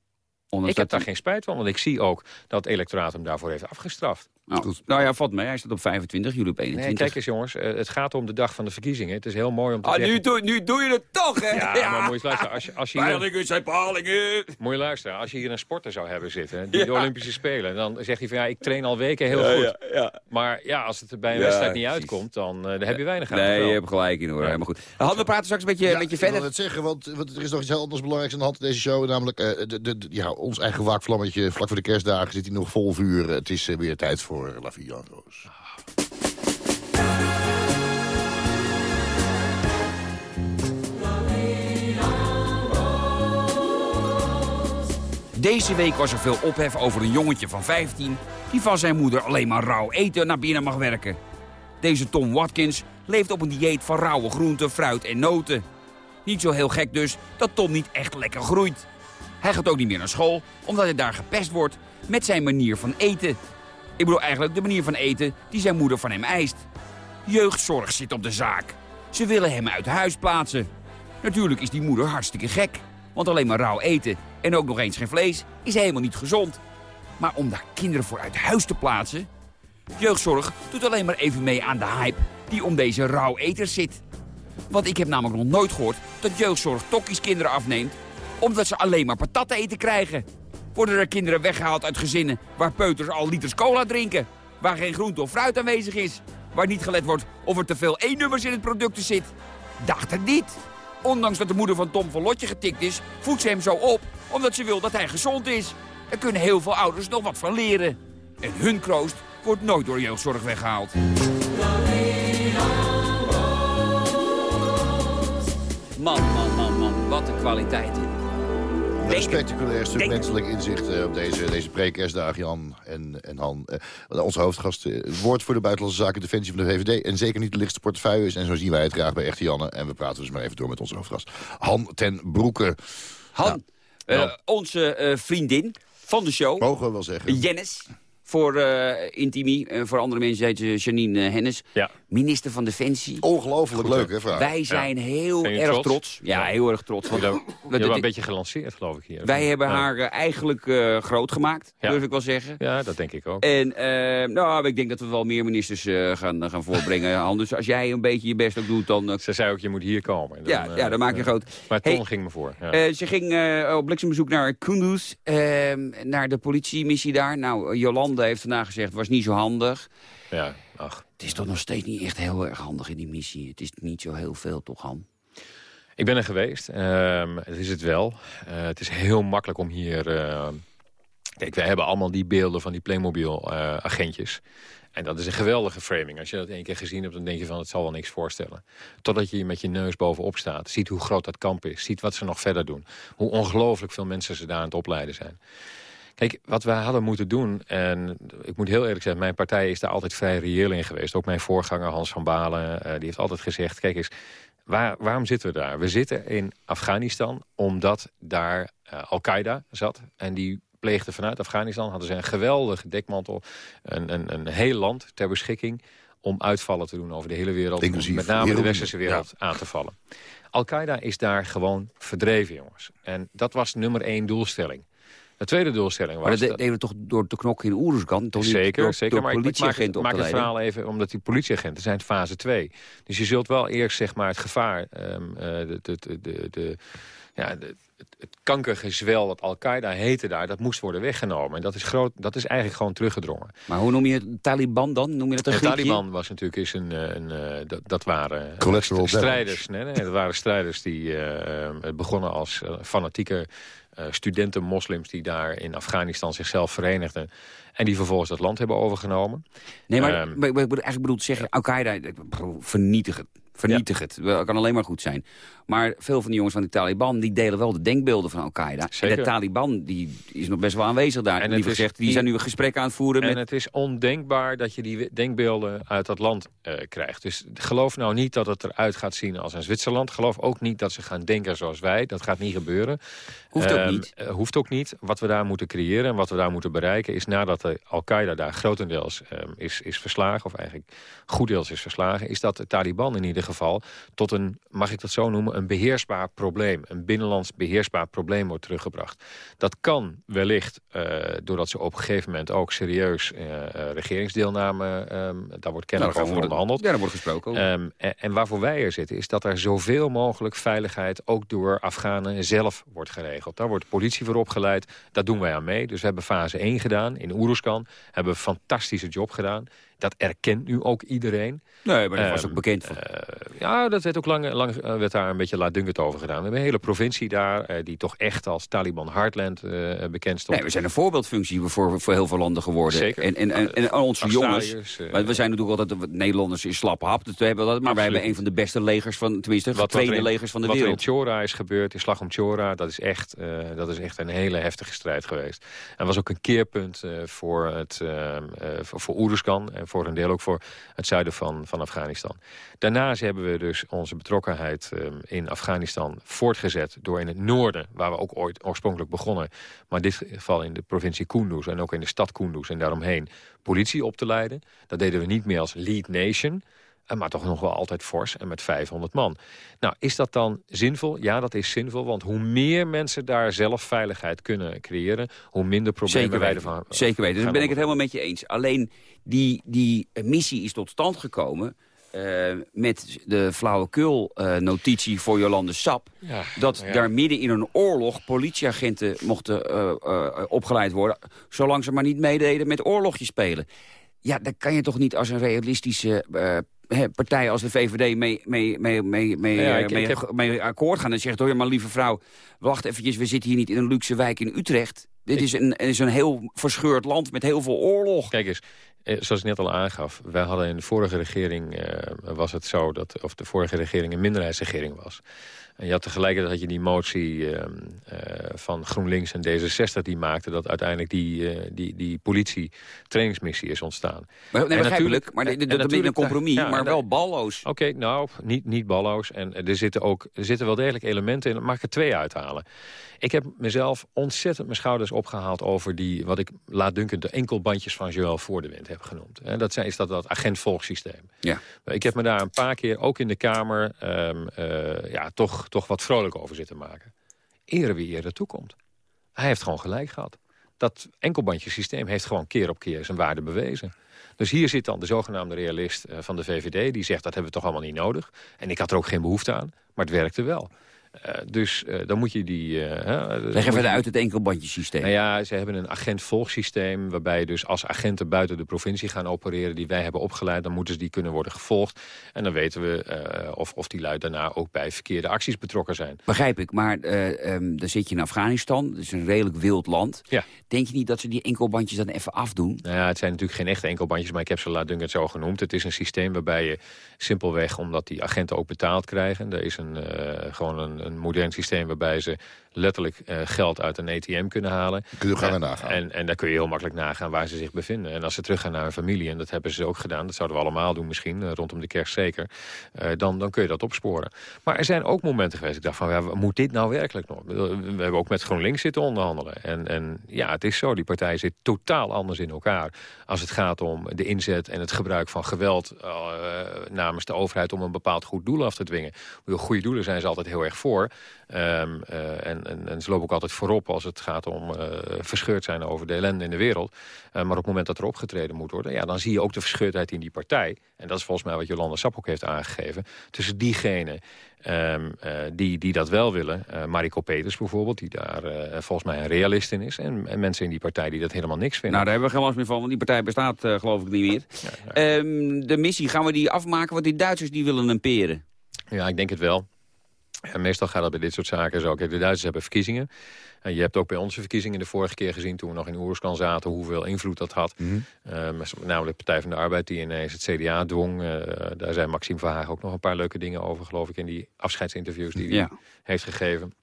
Ondanks Ik heb daar geen spijt van, want ik zie ook dat het electoraat hem daarvoor heeft afgestraft. Nou, nou ja, valt mee. Hij staat op 25, jullie op 21. Nee, kijk eens jongens, eh, het gaat om de dag van de verkiezingen. Het is heel mooi om te Ah, zeggen... nu, doe, nu doe je het toch, hè? Ja, maar moet je luisteren. Als je, als je hier, zijn palingen. moet je luisteren. Als je hier een sporter zou hebben zitten, die de Ja. Olympische Spelen... dan zegt hij van ja, ik train al weken heel Ja, goed. ja, ja. Maar ja, als het er bij een Ja, wedstrijd niet precies. uitkomt, dan, eh, dan heb je weinig aan. Nee, je hebt gelijk in hoor. Helemaal goed. Han, we praten straks een beetje, een beetje ik wil verder. het zeggen, want, want er is nog iets heel anders belangrijks aan de hand in deze show. Namelijk, eh, de, de, de- ja, ons eigen waakvlammetje vlak voor de kerstdagen zit hij nog vol vuur. Het is eh, weer tijd voor La Vie en Rose. Deze week was er veel ophef over een jongetje van 15... die van zijn moeder alleen maar rauw eten naar binnen mag werken. Deze Tom Watkins leeft op een dieet van rauwe groenten, fruit en noten. Niet zo heel gek dus dat Tom niet echt lekker groeit. Hij gaat ook niet meer naar school, omdat hij daar gepest wordt met zijn manier van eten. Ik bedoel eigenlijk de manier van eten die zijn moeder van hem eist. Jeugdzorg zit op de zaak. Ze willen hem uit huis plaatsen. Natuurlijk is die moeder hartstikke gek. Want alleen maar rauw eten en ook nog eens geen vlees is helemaal niet gezond. Maar om daar kinderen voor uit huis te plaatsen... Jeugdzorg doet alleen maar even mee aan de hype die om deze rauweters zit. Want ik heb namelijk nog nooit gehoord dat jeugdzorg tokkies kinderen afneemt... omdat ze alleen maar patat te eten krijgen. Worden er kinderen weggehaald uit gezinnen waar peuters al liters cola drinken... waar geen groente of fruit aanwezig is... waar niet gelet wordt of er te veel E-nummers in het product zit... Dacht het niet. Ondanks dat de moeder van Tom van Lotje getikt is, voedt ze hem zo op omdat ze wil dat hij gezond is. Er kunnen heel veel ouders nog wat van leren. En hun kroost wordt nooit door jeugdzorg weggehaald. Man, man, man, man, wat een kwaliteit. Een Denken. spectaculair stuk Denken. menselijk inzicht eh, op deze, deze pre-kerstdag, Jan en, en Han. Eh, onze hoofdgast, eh, het woord voor de buitenlandse zaken defensie van de VVD... en zeker niet de lichtste portefeuille is. En zo zien wij het graag bij Echte Janne. En we praten dus maar even door met onze hoofdgast. Han ten Broeke. Han, eh, onze eh, vriendin van de show, Mogen we wel zeggen. Jennis Voor uh, Intimi, uh, voor andere mensen heet ze Janine Hennis. Ja. Minister van Defensie. Ongelooflijk leuk, hè, vrouw? Wij zijn ja. heel erg trots? trots. Ja, heel erg trots. Want, we hebben een beetje gelanceerd, geloof ik hier. Wij hebben haar uh, eigenlijk groot gemaakt, durf ik wel zeggen. Ja, dat denk ik ook. En nou, ik denk dat we wel meer ministers gaan, gaan voorbrengen. (laughs) Anders, als jij een beetje je best ook doet, dan... Ze zei ook, je moet hier komen. Dan, ja, ja, dan maak je groot. Maar Ton hey, ging me voor. ze ging op bliksembezoek naar Kunduz, naar de politiemissie daar. Nou, Jolande heeft vandaag gezegd, was niet zo handig. Ja, ach. Het is toch nog steeds niet echt heel erg handig in die missie. Het is niet zo heel veel, toch, Han? Ik ben er geweest. Uh, het is het wel. Uh, het is heel makkelijk om hier... Uh... Kijk, wij hebben allemaal die beelden van die Playmobil-agentjes. en dat is een geweldige framing. Als je dat één keer gezien hebt, dan denk je van... het zal wel niks voorstellen. Totdat je met je neus bovenop staat. Ziet hoe groot dat kamp is. Ziet wat ze nog verder doen. Hoe ongelooflijk veel mensen ze daar aan het opleiden zijn. Kijk, wat we hadden moeten doen, en ik moet heel eerlijk zeggen... mijn partij is daar altijd vrij reëel in geweest. Ook mijn voorganger Hans van Balen, uh, die heeft altijd gezegd... kijk eens, waar, waarom zitten we daar? We zitten in Afghanistan omdat daar uh, Al-Qaeda zat. En die pleegde vanuit Afghanistan, hadden ze een geweldige dekmantel... een, een, een heel land ter beschikking om uitvallen te doen over de hele wereld. Inclusief met name de westerse wereld ja. aan te vallen. Al-Qaeda is daar gewoon verdreven, jongens. En dat was nummer één doelstelling. De tweede doelstelling was... Maar dat deden we toch door te knokken in Oeruzgan? Toch zeker, door, zeker. Door maar politieagenten ik maak, maak het verhaal even, omdat die politieagenten zijn fase 2. Dus je zult wel eerst zeg maar, het gevaar, um, uh, de, de, de, de, ja, de, het, het kankergezwel dat Al-Qaeda heette daar, dat moest worden weggenomen. En dat is, groot, dat is eigenlijk gewoon teruggedrongen. Maar hoe noem je het Taliban dan? Noem je dat een De Taliban was natuurlijk is een, een, een dat, dat waren strijders. Nee, nee, dat waren strijders die uh, begonnen als fanatieke uh, studenten, moslims die daar in Afghanistan zichzelf verenigden. En die vervolgens dat land hebben overgenomen. Nee, maar um, ik bedoel, eigenlijk bedoel te zeggen, Al-Qaeda, vernietig het. Vernietig ja. het. Dat kan alleen maar goed zijn. Maar veel van die jongens van de Taliban... die delen wel de denkbeelden van Al-Qaeda. En de Taliban die is nog best wel aanwezig daar. En die, gezegd, die zijn nu een gesprek aan het voeren. En met... het is ondenkbaar dat je die denkbeelden uit dat land uh, krijgt. Dus geloof nou niet dat het eruit gaat zien als een Zwitserland. Geloof ook niet dat ze gaan denken zoals wij. Dat gaat niet gebeuren. Hoeft ook um, niet. Uh, hoeft ook niet. Wat we daar moeten creëren en wat we daar moeten bereiken... is nadat de Al-Qaeda daar grotendeels um, is, is verslagen... of eigenlijk goeddeels is verslagen... is dat de Taliban in ieder geval tot een, mag ik dat zo noemen... een beheersbaar probleem, een binnenlands beheersbaar probleem wordt teruggebracht. Dat kan wellicht, uh, doordat ze op een gegeven moment ook serieus uh, regeringsdeelname, um, daar wordt kennelijk nou, over onderhandeld. Ja, daar wordt gesproken. Um, en, en, waarvoor wij er zitten, is dat er zoveel mogelijk veiligheid ook door Afghanen zelf wordt geregeld. Daar wordt politie voor opgeleid, daar doen wij aan mee. Dus we hebben fase 1 gedaan in Oeruzkan, hebben een fantastische job gedaan. Dat erkent nu ook iedereen. Nee, maar dat was ook bekend. Van. Uh, ja, dat werd ook lang, lang uh, werd daar een beetje laatdunkend over gedaan. We hebben een hele provincie daar, uh, die toch echt als Taliban Heartland bekend stond. Nee, we zijn een voorbeeldfunctie voor, voor heel veel landen geworden. Zeker. En, en, en, en onze jongens, maar we zijn natuurlijk altijd Nederlanders in slappe hap. We hebben dat, maar we hebben een van de beste legers van, tenminste, wat, tweede legers van de wat wereld. Wat in Chora is gebeurd, in Slag om Chora, dat is echt, dat is echt een hele heftige strijd geweest. En was ook een keerpunt voor, het, voor, voor Oeruzkan en voor een deel ook voor het zuiden van, van Afghanistan. Daarnaast hebben we dus onze betrokkenheid um, in Afghanistan voortgezet... door in het noorden, waar we ook ooit oorspronkelijk begonnen... maar in dit geval in de provincie Kunduz en ook in de stad Kunduz en daaromheen... politie op te leiden. Dat deden we niet meer als lead nation... Maar toch nog wel altijd fors en met 500 man. Nou, is dat dan zinvol? Ja, dat is zinvol. Want hoe meer mensen daar zelf veiligheid kunnen creëren... hoe minder problemen Zeker wij ervan Zeker weten. Dus daar ben ik het helemaal met je eens. Alleen die, die missie is tot stand gekomen... Uh, met de flauwekul-notitie uh, voor Jolande Sap... Ja, dat ja. daar midden in een oorlog politieagenten mochten uh, opgeleid worden... zolang ze maar niet meededen met oorlogjes spelen. Ja, daar kan je toch niet als een realistische partij als de VVD mee, mee, mee, mee, mee, Ja, ik- mee, ik heb- mee akkoord gaan. En zegt, hoor, maar lieve vrouw, wacht eventjes, we zitten hier niet in een luxe wijk in Utrecht. Dit is een, is een heel verscheurd land met heel veel oorlog. Kijk eens, eh, zoals ik net al aangaf, wij hadden in de vorige regering, eh, was het zo dat, of de vorige regering een minderheidsregering was. En je had tegelijkertijd had je die motie ehm, eh, van GroenLinks en D66 die maakte dat uiteindelijk die, eh, die, die politie trainingsmissie is ontstaan. Maar, nee, begrijpelijk, maar dat is een natuurlijk- compromis, ja, maar wel balloos. Oké, nou, niet, niet balloos. En er zitten, ook, er zitten wel degelijk elementen in. Mag ik er twee uithalen? Ik heb mezelf ontzettend mijn schouders opgehaald over die... wat ik laatdunkend de enkelbandjes van Joël Voordewind heb genoemd. En dat zijn, is dat dat agent-volgsysteem. Ja. Ik heb me daar een paar keer, ook in de Kamer... ehm, eh, ja, toch, toch wat vrolijk over zitten maken. Ere wie eerder toekomt. Hij heeft gewoon gelijk gehad. Dat enkelbandjesysteem heeft gewoon keer op keer zijn waarde bewezen. Dus hier zit dan de zogenaamde realist eh, van de VVD... die zegt dat hebben we toch allemaal niet nodig. En ik had er ook geen behoefte aan, maar het werkte wel. Eh, dus eh, dan moet je die... eh, dan Leg moet even je- uit het enkelbandjesysteem. nou ja, ze hebben een agent-volgsysteem... waarbij dus als agenten buiten de provincie gaan opereren... die wij hebben opgeleid, dan moeten ze die kunnen worden gevolgd. En dan weten we eh, of, of die lui daarna ook bij verkeerde acties betrokken zijn. Begrijp ik, maar eh, ehm, dan zit je in Afghanistan. Dat is een redelijk wild land. Ja. Denk je niet dat ze die enkelbandjes dan even afdoen? Nou ja, het zijn natuurlijk geen echte enkelbandjes, maar ik heb ze laat zo genoemd. Het is een systeem waarbij je simpelweg, omdat die agenten ook betaald krijgen... er is een, eh, gewoon een, een modern systeem waarbij ze letterlijk eh, geld uit een ATM kunnen halen. Kun je gaan En- nagaan. En, en daar kun je heel makkelijk nagaan waar ze zich bevinden. En als ze teruggaan naar hun familie, en dat hebben ze ook gedaan... dat zouden we allemaal doen misschien, eh, rondom de kerst zeker... eh, dan, dan kun je dat opsporen. Maar er zijn ook momenten geweest, ik dacht van... Ja, moet dit nou werkelijk nog? We hebben ook met GroenLinks zitten onderhandelen. En, en ja, het is zo, die partij zit totaal anders in elkaar... als het gaat om de inzet en het gebruik van geweld... eh, namens de overheid om een bepaald goed doel af te dwingen. Goede doelen zijn ze altijd heel erg voor... Ehm, eh, en, en, en ze lopen ook altijd voorop als het gaat om eh, verscheurd zijn over de ellende in de wereld. Eh, maar op het moment dat er opgetreden moet worden... Ja, dan zie je ook de verscheurdheid in die partij. En dat is volgens mij wat Jolanda Sap ook heeft aangegeven. Tussen diegenen ehm, eh, die, die dat wel willen. Mariko Peters bijvoorbeeld, die daar volgens mij een realist in is. En, en mensen in die partij die dat helemaal niks vinden. Nou, daar hebben we geen last meer van, want die partij bestaat geloof ik niet meer. Ehm, de missie, gaan we die afmaken? Want die Duitsers die willen een peren. Ja, ik denk het wel. En meestal gaat dat bij dit soort zaken zo. Kijk, de Duitsers hebben verkiezingen. En je hebt ook bij onze verkiezingen de vorige keer gezien... toen we nog in Oerskan zaten, hoeveel invloed dat had. Eh, met namelijk de Partij van de Arbeid die ineens het CDA dwong. Eh, daar zei Maxime Verhagen ook nog een paar leuke dingen over... geloof ik, in die afscheidsinterviews die hij Ja. heeft gegeven.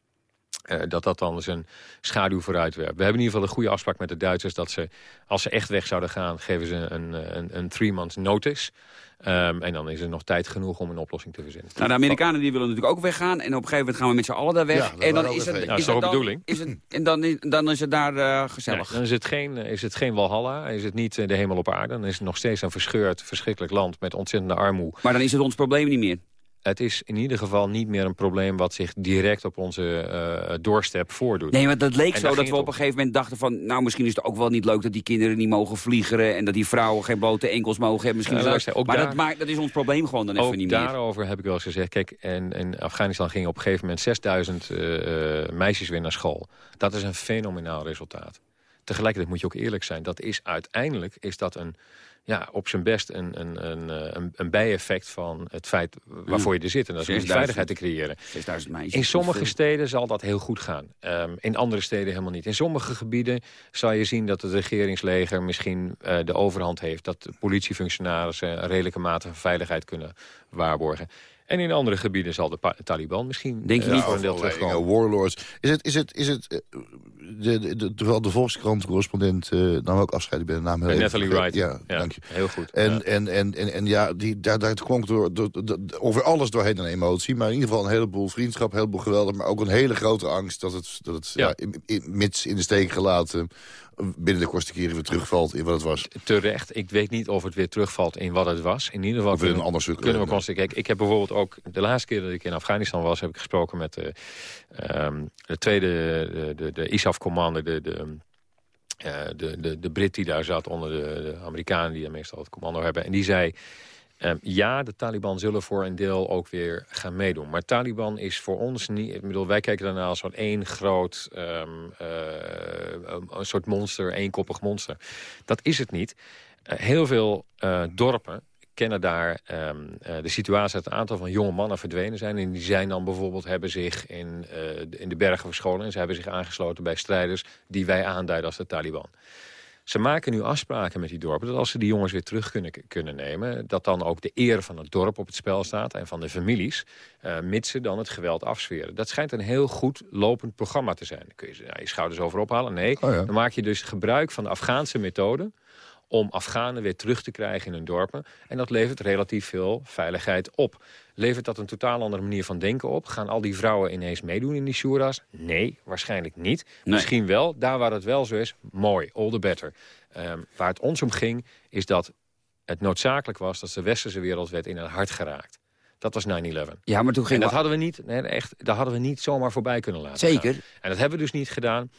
Eh, dat dat dan zijn schaduw vooruit werpt. We hebben in ieder geval een goede afspraak met de Duitsers... dat ze, als ze echt weg zouden gaan, geven ze een, een, een three-month notice... Ehm, en dan is er nog tijd genoeg om een oplossing te verzinnen. Nou, de Amerikanen die willen natuurlijk ook weggaan. En op een gegeven moment gaan we met z'n allen daar weg. Ja, en dan is het, Nou, dan, de bedoeling? Is het, en dan is, dan is het daar eh, gezellig. Nee, dan is het, geen, is het geen Walhalla, is het niet eh, de hemel op aarde. Dan is het nog steeds een verscheurd, verschrikkelijk land met ontzettende armoede. Maar dan is het ons probleem niet meer. Het is in ieder geval niet meer een probleem wat zich direct op onze eh doorstep voordoet. Nee, want dat leek En zo dat ging we op een gegeven moment dachten van... nou, misschien is het ook wel niet leuk dat die kinderen niet mogen vliegen... en dat die vrouwen geen blote enkels mogen hebben. Misschien Ja, luister, ook maar daar- dat, maakt, dat is ons probleem gewoon dan even niet meer. daarover heb ik wel eens gezegd. Kijk, en in Afghanistan gingen op een gegeven moment 6000 eh, eh, meisjes weer naar school. Dat is een fenomenaal resultaat. Tegelijkertijd moet je ook eerlijk zijn. Dat is uiteindelijk is dat een, ja, op zijn best een, een, een, eh, een, een bijeffect van het feit waarvoor je er zit. En dat is om die 6000. veiligheid te creëren. 6000 meisjes. In sommige steden zal dat heel goed gaan. Ehm, in andere steden helemaal niet. In sommige gebieden zal je zien dat het regeringsleger misschien eh, de overhand heeft. Dat de politiefunctionarissen een redelijke mate van veiligheid kunnen waarborgen. En in andere gebieden zal de Taliban misschien Denk je eh, niet? een deel eh, warlords. Is het, is het, is het de, de, de, terwijl de Volkskrant-correspondent, eh nou ook afscheid, ik ben de naam heel Natalie. Wright. Ja, dank je. Heel goed. En, Ja. en, en, en, en ja, die, daar, daar klonk door, door, door- over alles doorheen een emotie. Maar in ieder geval een heleboel vriendschap, een heleboel geweldig. Maar ook een hele grote angst dat het, dat het Ja. in, in- mits in de steek gelaten... binnen de kortste keren weer terugvalt in wat het was. Terecht. Ik weet niet of het weer terugvalt in wat het was. In ieder geval in een kunnen, ander kunnen we eh, constateren. Kijk, ik heb bijvoorbeeld ook... De laatste keer dat ik in Afghanistan was... heb ik gesproken met de, ehm, de tweede... De, de, de ISAF-commander... De, de, eh, de, de, de Brit die daar zat onder de, Amerikanen... die daar meestal het commando hebben. En die zei... ehm, ja, de Taliban zullen voor een deel ook weer gaan meedoen. Maar Taliban is voor ons niet... Ik bedoel, wij kijken daarna als zo'n één groot... ehm, eh, een, soort monster, eenkoppig monster. Dat is het niet. Eh, heel veel dorpen kennen daar ehm, eh, de situatie dat een aantal van jonge mannen verdwenen zijn. En die zijn dan bijvoorbeeld, hebben zich in, eh, de- in de bergen verscholen... en ze hebben zich aangesloten bij strijders die wij aanduiden als de Taliban. Ze maken nu afspraken met die dorpen dat als ze die jongens weer terug kunnen, kunnen nemen... dat dan ook de eer van het dorp op het spel staat en van de families... Uh, mits ze dan het geweld afsferen. Dat schijnt een heel goed lopend programma te zijn. Dan kun je nou, je schouders over ophalen. Nee, Oh ja. dan maak je dus gebruik van de Afghaanse methode om Afghanen weer terug te krijgen in hun dorpen. En dat levert relatief veel veiligheid op. Levert dat een totaal andere manier van denken op? Gaan al die vrouwen ineens meedoen in die shura's? Nee, waarschijnlijk niet. Misschien wel. Daar waar het wel zo is, mooi, all the better. Ehm, waar het ons om ging, is dat het noodzakelijk was... dat de westerse wereld werd in het hart geraakt. Dat was 9-11. Ja, maar toen En ging dat we- hadden we niet, nee, echt, dat hadden we niet zomaar voorbij kunnen laten Zeker. gaan. En dat hebben we dus niet gedaan.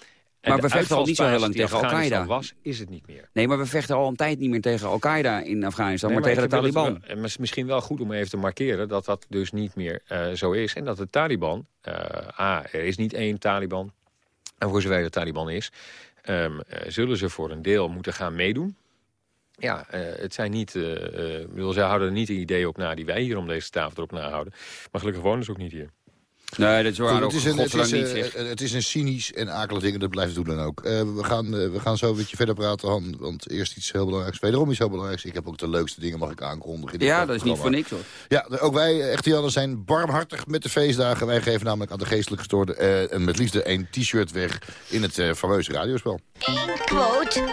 Maar we vechten al niet zo heel lang tegen Al-Qaeda. Was, is het niet meer. Nee, maar we vechten al een tijd niet meer tegen Al-Qaeda in Afghanistan, Nee, maar, tegen de Taliban. het is misschien wel goed om even te markeren dat dat dus niet meer eh, zo is. En dat de Taliban, eh, A, er is niet één Taliban. En voor zover de Taliban is, ehm, eh, zullen ze voor een deel moeten gaan meedoen. Ja, het zijn niet, ik bedoel, zij houden er niet de ideeën op na die wij hier om deze tafel erop nahouden. Maar gelukkig wonen ze ook niet hier. Nee, dat is waar Goed, ook het, is een, het, is, godzijdank niet, eh, zeg. het is een cynisch en akelig ding en dat blijft het doen dan ook. Eh, we, gaan, eh, we gaan zo een beetje verder praten, Han. Want eerst iets heel belangrijks. Wederom iets heel belangrijks. Ik heb ook de leukste dingen, mag ik aankondigen. Ja, dat is niet voor niks hoor. Ja, ook wij, echte Jannen, zijn barmhartig met de feestdagen. Wij geven namelijk aan de geestelijk gestoorden eh, en met liefde een t-shirt weg in het fameuze radiospel. Eén quote,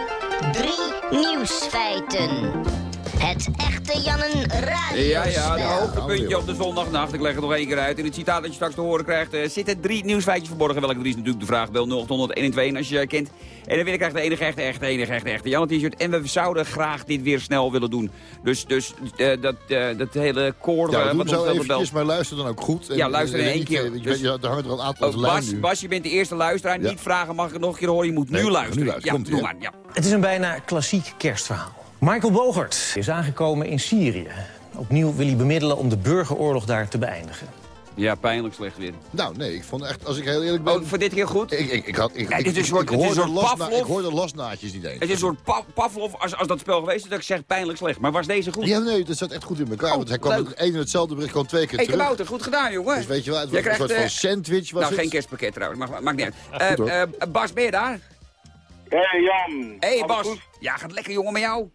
drie nieuwsfeiten. Het echte Jannen Radio. Ja, ja, de hoogtepuntje op de zondagnacht. Ik leg het nog één keer uit. In het citaat dat je straks te horen krijgt eh, zitten drie nieuwsfeitjes verborgen. Welke drie is natuurlijk de vraag. Bel 0800 als je ze kent. En dan wil ik graag de enige echte, echte, enige echte, echte Janne t-shirt. En we zouden graag dit weer snel willen doen. Dus, dus eh, dat, dat hele koor... Ja, wat zo eventjes, belt. maar luister dan ook goed. En- Ja, luister in één keer. Je, Dus- weet, er hangt er al een aantal Oh, Bas, nu. Bas, je bent de eerste luisteraar. Ja. Niet vragen, mag ik het nog een keer horen? Je moet Nee, nu nu luisteren. luisteren. Ja, Komt-ie, doe maar. Ja. Het is een bijna klassiek kerstverhaal. Michael Bogert is aangekomen in Syrië. Opnieuw wil hij bemiddelen om de burgeroorlog daar te beëindigen. ja, pijnlijk slecht weer. Nou, nee, ik vond echt, als ik heel eerlijk ben... Oh, voor dit keer goed? Ik, ik, ik, had, ik, Ja, dit is hoorde ik lasnaadjes niet eens. Het is een soort pa Pavlov, als, als dat spel geweest is, dat ik zeg pijnlijk slecht. Maar was deze goed? Ja, nee, dat zat echt goed in elkaar. Oh, want hij kwam leuk. het een en hetzelfde bericht gewoon twee keer Hey, terug. Kabouter, goed gedaan, jongen. Dus weet je wel, het was een soort van eh, sandwich was nou, het. geen kerstpakket trouwens, mag, maakt niet uit. Goed. Eh, eh, Bas, ben je daar? Hey Jan. Hey Bas. goed? Ja, gaat lekker jongen met jou.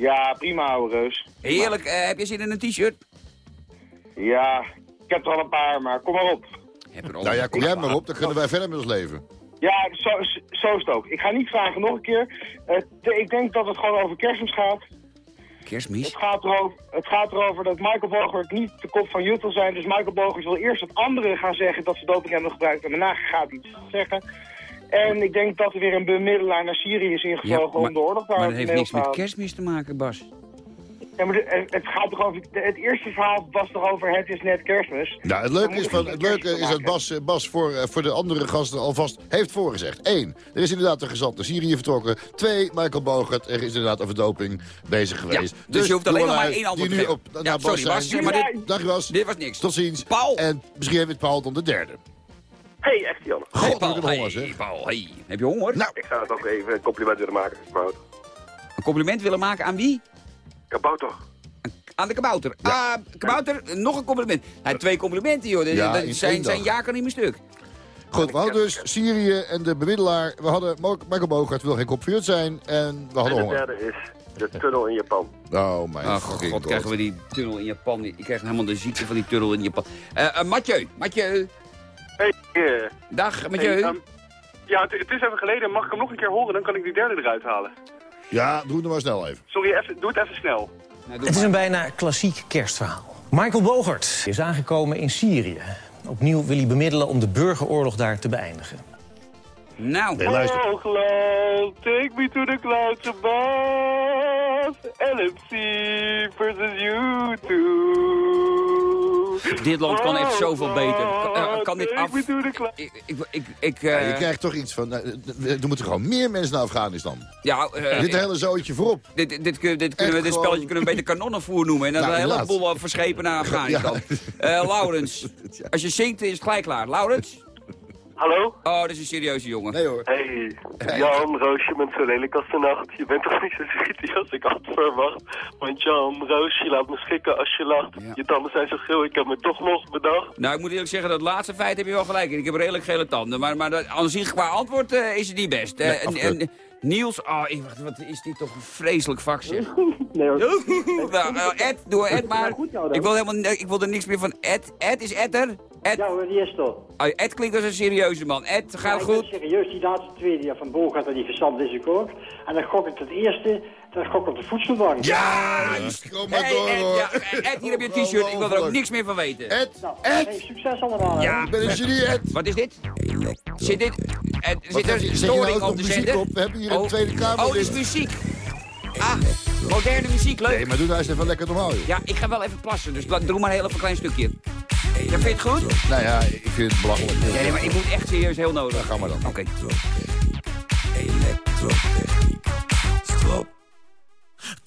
Ja, prima ouwe reus. Heerlijk, eh, heb je zin in een t-shirt? Ja, ik heb er al een paar, maar kom maar op. Heb er al Nou ja, kom jij maar op, dan kunnen wij verder met ons leven. Ja, zo, zo is het ook. Ik ga niet vragen nog een keer. Eh, te- ik denk dat het gewoon over kerstmis gaat. Kerstmis? Het gaat, erover, het gaat erover dat Michael Bogert niet de kop van Jut wil zijn. Dus Michael Bogert wil eerst dat anderen gaan zeggen dat ze doping hebben gebruikt. En daarna gaat hij iets zeggen. En ik denk dat er weer een bemiddelaar naar Syrië is ingevlogen om de oorlog daar maar op dat heeft niks te met houden. kerstmis te maken, Bas. Ja, maar het, gaat toch over, het eerste verhaal was toch over het is net kerstmis. Nou, het leuke is, van, het leuke is te dat Bas, eh, Bas voor, eh, voor de andere gasten alvast heeft voorgezegd. Eén, er is inderdaad een gezant naar Syrië vertrokken. Twee, Michael Bogert, er is inderdaad over doping bezig geweest. dus je hoeft alleen nog maar één antwoord te geven. op, Ja, naar sorry, Bas Bas, zijn. maar dit- Dag Bas. Dit was niks. Tot ziens. Paul. En misschien heeft Paul dan de derde. Hey, echt Jan. God, Hey, heb Paul, honger, hey, zeg. Paul, hey. Heb je honger? Nou, Ik zou toch even een compliment willen maken, Wout. Een compliment willen maken aan wie? Kabouter. Aan de kabouter. Ah, kabouter, nog een compliment. Hij heeft twee complimenten, joh. Dat- Ja, dat- in zijn, zijn jaar kan niet meer stuk. Goed, we hadden dus Syrië en de bemiddelaar. We hadden Michael Bogert wil geen kopvuurd zijn. En we En hadden de honger. derde is de tunnel in Japan. Oh mijn Ach, fucking god, krijgen we die tunnel in Japan. Ik krijg helemaal de ziekte van die tunnel in Japan. Eh eh, Mathieu, Mathieu. Hey, eh, Dag, Mathieu. hey, ehm, ja, het, het is even geleden. Mag ik hem nog een keer horen? Dan kan ik die derde eruit halen. Ja, doe het maar snel even. Sorry, even, doe het even snel. Nou, Het is een bijna klassiek kerstverhaal. Michael Bogert is aangekomen in Syrië. Opnieuw wil hij bemiddelen om de burgeroorlog daar te beëindigen. Nou, Nee, luister. Oh, cloud, take me to the clouds above. LMC versus you two. Dit land kan echt zoveel beter. Kan, eh, kan dit af... Ik, ik, ik, ik, Ja, eh, je krijgt toch iets van... eh, Er moeten gewoon meer mensen naar Afghanistan. ja, eh, Dit hele zootje voorop. dit, dit, dit, kun- dit, kunnen we, dit spelletje kunnen we beter kanonnenvoer noemen. En dan Nou, een hele inderdaad. boel eh, verschepen naar Afghanistan. (laughs) Eh Laurens, als je zingt is het gelijk klaar. Laurens? Hallo? Oh, dat is een serieuze jongen. Nee hoor. Hey, Jan, Roosje, bent zo lelijk als de nacht. Je bent toch niet zo sweetie als ik had verwacht. Want Jan, Roosje, laat me schrikken als je lacht. Ja. Je tanden zijn zo geel, ik heb me toch nog bedacht. Nou, ik moet eerlijk zeggen, dat laatste feit heb je wel gelijk in. Ik heb redelijk gele tanden. Maar, maar dat, aan zich qua antwoord eh, is het niet best. Eh, en, en, Niels, oh, wat is dit toch een vreselijk vak, zeg. (laughs) Nee hoor. (laughs) nou, eh, Ed, doe Ed maar. Ik wil, helemaal, ik wil er niks meer van Ed. Ed, is Ed er? Ed. Ja hoor, die is toch. Oh, Ed klinkt als een serieuze man. Ed, gaat Ja, goed? serieus, die laatste twee die van Bogart en die verstand is ik ook. En dan gok ik het eerste, gok ik op de voedselbank. Ja, stroom maar Hey, door, Ed, hoor. ja, Ed, hier heb je een t-shirt. Ik wil er ook niks meer van weten. Ed, Nou, Ed. hey, succes allemaal. Ja, Ik ben een genie, Ed. Wat is dit? Zit dit... Ed, zit er een nou storing ook op de muziek zender? op? We hebben hier een Oh, Tweede Kamer Oh, dit is muziek. Ah, moderne muziek, leuk. Nee, maar doe nou eens even lekker normaal, joh. Ja, ik ga wel even plassen, dus doe maar heel even een klein stukje. Ja, vind je het goed? Nou ja, ik vind het belachelijk. Ja, nee, maar ik moet echt serieus heel nodig. Ja, ga maar dan. Oké.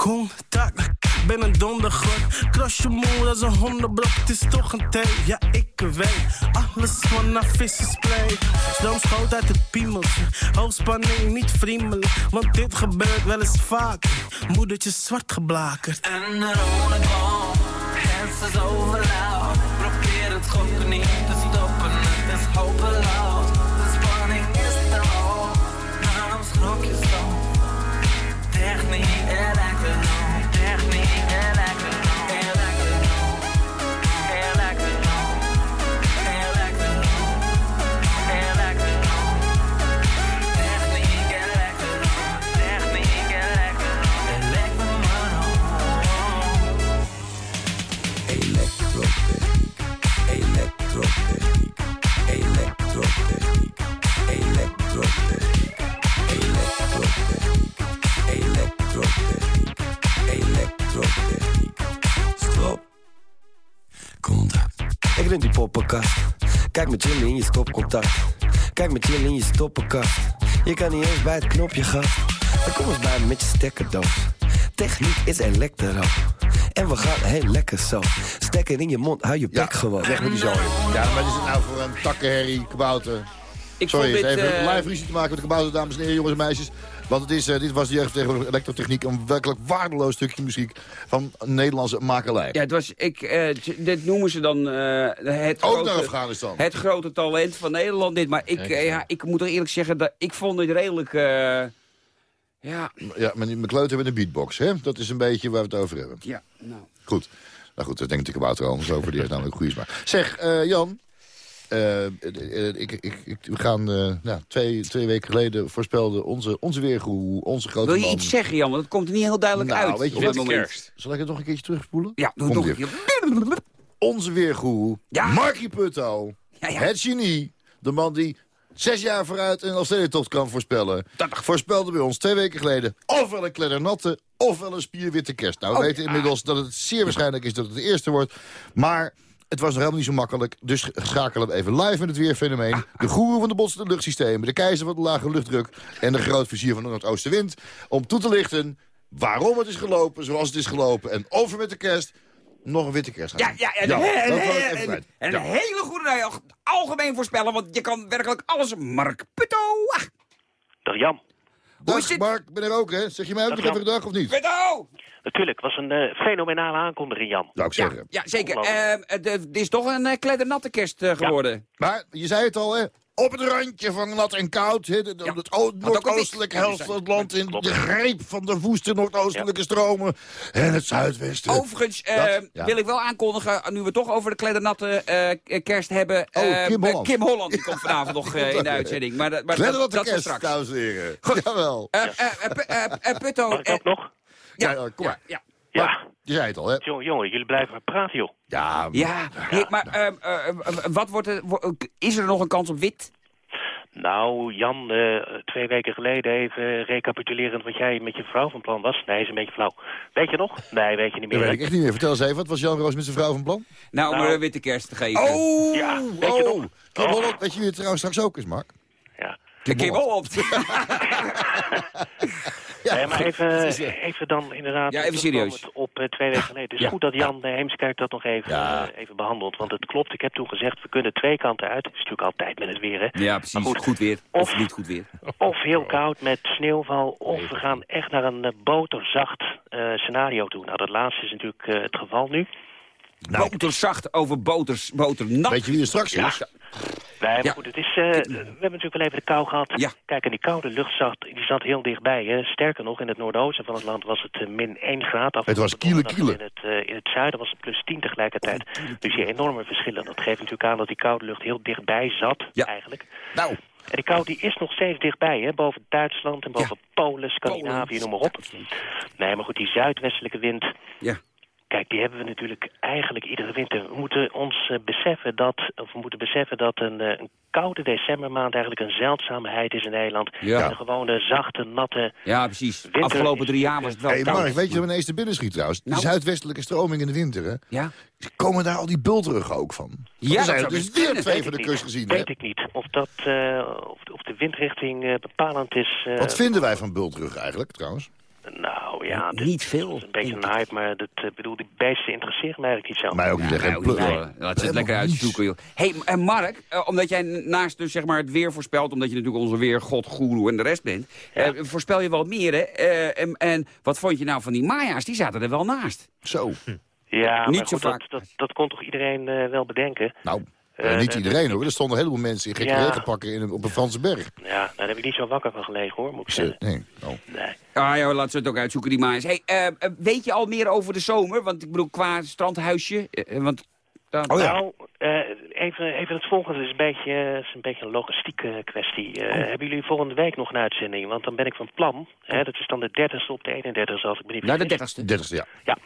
Contact, ben een dondergod. Kras je moe als een hondenblok, het is toch een thee. Ja, ik weet, alles vanaf vissenspray. Stroomschoot uit het piemeltje, hoogspanning niet vriendelijk. Want dit gebeurt wel eens vaak. Moedertje zwart geblakerd. En een rode bal, het is. Ik ben die poppenkast. Kijk met chillen in je stopcontact. Kijk met chillen in je stoppenkast. Je kan niet eens bij het knopje gast. Dan kom eens bij me met je stekkerdoos. Techniek is elektro. En we gaan heel lekker zo. Stekker in je mond, hou je bek gewoon. Weg met die zooi. Ja, maar is het nou voor een takkenherrie, kabouter? Ik Sorry, het dit, even eh, live ruzie te maken met de kabouter, dames en heren, jongens en meisjes. Want het is, eh, dit was de jeugd tegen elektrotechniek. Een werkelijk waardeloos stukje muziek van Nederlandse makelij. Ja, het was, ik, eh, dit noemen ze dan eh, het, Ook grote, naar Afghanistan. het grote talent van Nederland. Dit. Maar ik, ja, ik moet toch eerlijk zeggen, dat ik vond het redelijk... eh, ja, Ja, maar die McLeod met een beatbox, hè? Dat is een beetje waar we het over hebben. ja, nou... Goed. Nou goed, dat denk ik de kabouter anders over. Die heeft namelijk goede smaak. Zeg, eh, Jan. Eh, eh, eh, ik, ik, ik, we gaan eh, nou, twee, twee weken geleden voorspelde onze, onze weergoe, onze grote Wil je man. iets zeggen, Jan? Want het komt er niet heel duidelijk Nou, uit weet je wat? moment. Zal ik het nog een keertje terugspoelen? Ja, doe het nog een keer. Onze weergoe, Markie Putto, het genie. De man die zes jaar vooruit een Australië-tocht kan voorspellen. Voorspelde bij ons twee weken geleden ofwel een kleddernatte... ofwel een spierwitte kerst. Nou, we Oh. weten inmiddels dat het zeer waarschijnlijk is dat het de eerste wordt. Maar het was nog helemaal niet zo makkelijk. Dus schakelen we even live met het weerfenomeen. De goeroe van de botsende luchtsystemen. De keizer van de lage luchtdruk. En de grootvizier van de Noordoostenwind. Om toe te lichten waarom het is gelopen zoals het is gelopen. En over met de kerst nog een witte kerst. Ja, ja, en, Ja, en, Ja. een hele goede dag, al- algemeen voorspellen, want je kan werkelijk alles. Mark Putto. Dag Jan. Dag Mark, ik ben er ook, hè? Zeg je mij ook Dag, nog even Jan. dag of niet? Putto! Natuurlijk, was een eh, fenomenale aankondiging, Jan. Zou ik zeggen. Ja, zeker. Eh, het, is toch een uh, kleddernatte kerst geworden. Maar je zei het al, hè? Op het randje van nat en koud. Hè? De, het noordoostelijke helft van het land in de greep van de woeste noordoostelijke stromen. En het zuidwesten. Overigens eh, Dat- ja. wil ik wel aankondigen, nu we toch over de kleddernatte eh, kerst hebben. Oh, eh, Kim Holland. Kim Holland die komt vanavond nog eh, in de (laughs) uitzending. Maar, maar dat, kerst, straks. dames en heren. Jawel. Eh, eh, eh, eh, eh, Putto. Mag ik ook nog? Ja, ja, kom maar. ja. Ja. Je zei het al, hè? Jongen, jongen, jullie blijven maar praten, joh. Ja, Ja, hey, maar ehm, eh, eh, wat wordt er, is er nog een kans op wit? Nou, Jan, eh, twee weken geleden even recapitulerend wat jij met je vrouw van plan was. Nee, is een beetje flauw. Weet je nog? Nee, weet je niet Dat meer. weet ik echt niet meer. Vertel eens even, wat was Jan Roos met zijn vrouw van plan? Nou, om Nou. er een witte kerst te geven. Oh, Ja, weet je oh. nog? Kim Oh. Holland, weet je wie het trouwens straks ook is, Mark? Ja. Ik Kim Holland. (laughs) (laughs) nee, maar goed. even, (laughs) even dan inderdaad... Ja, even serieus. Op eh, twee weken geleden. Het is Ja. goed dat Jan uh, Heemskerk dat nog even, Ja. eh, even behandelt. Want het klopt, ik heb toen gezegd, we kunnen twee kanten uit. Het is natuurlijk altijd met het weer, hè. Ja, precies. Maar Goed. weer. Of, niet goed weer. (laughs) Of heel koud met sneeuwval, of we gaan echt naar een eh, boterzacht eh, scenario toe. Nou, dat laatste is natuurlijk het geval nu. Boterzacht over boters, boternat. Weet je wie er straks Ja. is? Nee, maar Ja. goed, het is, eh, we hebben natuurlijk wel even de kou gehad. Kijk, en die koude lucht zat, die zat heel dichtbij. Hè. Sterker nog, in het noordoosten van het land was het eh, min 1 graad. Af Het was kiele, kiele. In het, eh, in het zuiden was het plus 10 tegelijkertijd. Dus die enorme verschillen, dat geeft natuurlijk aan dat die koude lucht heel dichtbij zat, eigenlijk. Nou. En die kou die is nog steeds dichtbij, hè? boven Duitsland en boven Polen, Scandinavië, noem maar op. Nee, maar goed, die zuidwestelijke wind... Ja. Kijk, die hebben we natuurlijk eigenlijk iedere winter. We moeten ons eh, beseffen dat, of we moeten beseffen dat een, eh, een koude decembermaand eigenlijk een zeldzaamheid is in Nederland. Ja. Een gewone zachte, natte Ja, precies. winter Afgelopen drie jaar was het wel hey koud. Mark, weet je wat ineens te binnen schiet trouwens? Die Nou? zuidwestelijke stroming in de winter, hè? Ja? Komen daar al die bultruggen ook van? Ja, er dat zijn dus weer twee van de kust niet. gezien, hè? Weet ik niet of, dat, eh, of, of de windrichting bepalend is. eh, Wat vinden wij van bultruggen eigenlijk, trouwens? Nou ja, dit niet veel. is een beetje een hype, maar dat, eh, bedoel, die beesten interesseren me eigenlijk niet zo. Mij ook niet, Ja, echt nou, Laat ze het lekker uitzoeken, joh. hey, en Mark, eh, omdat jij naast dus, zeg maar, het weer voorspelt... omdat je natuurlijk onze weergod, goeroe en de rest bent... eh, voorspel je wel meer, hè? Eh, en, en wat vond je nou van die Maya's? Die zaten er wel naast. Zo. Ja, Niet maar zo vaak. Dat, dat, dat kon toch iedereen eh, wel bedenken? Nou, Eh, niet iedereen hoor. Er stonden een heleboel mensen in gekke Ja. regenpakken in, op een Franse berg. Ja, daar heb ik niet zo wakker van gelegen, hoor, moet ik zeggen. Nee. Oh. Nee. Ah ja, laten we het ook uitzoeken, die Maya's. Hey, eh, eh, weet je al meer over de zomer? Want ik bedoel, qua strandhuisje... want, dan- Nou, eh, even, even het volgende is een beetje, is een, beetje een logistieke kwestie. Eh, Hebben jullie volgende week nog een uitzending? Want dan ben ik van plan, hè, dat is dan de 30ste op de 31ste, als ik me niet Nou, de vergis. 30ste. 30 ja. Ja.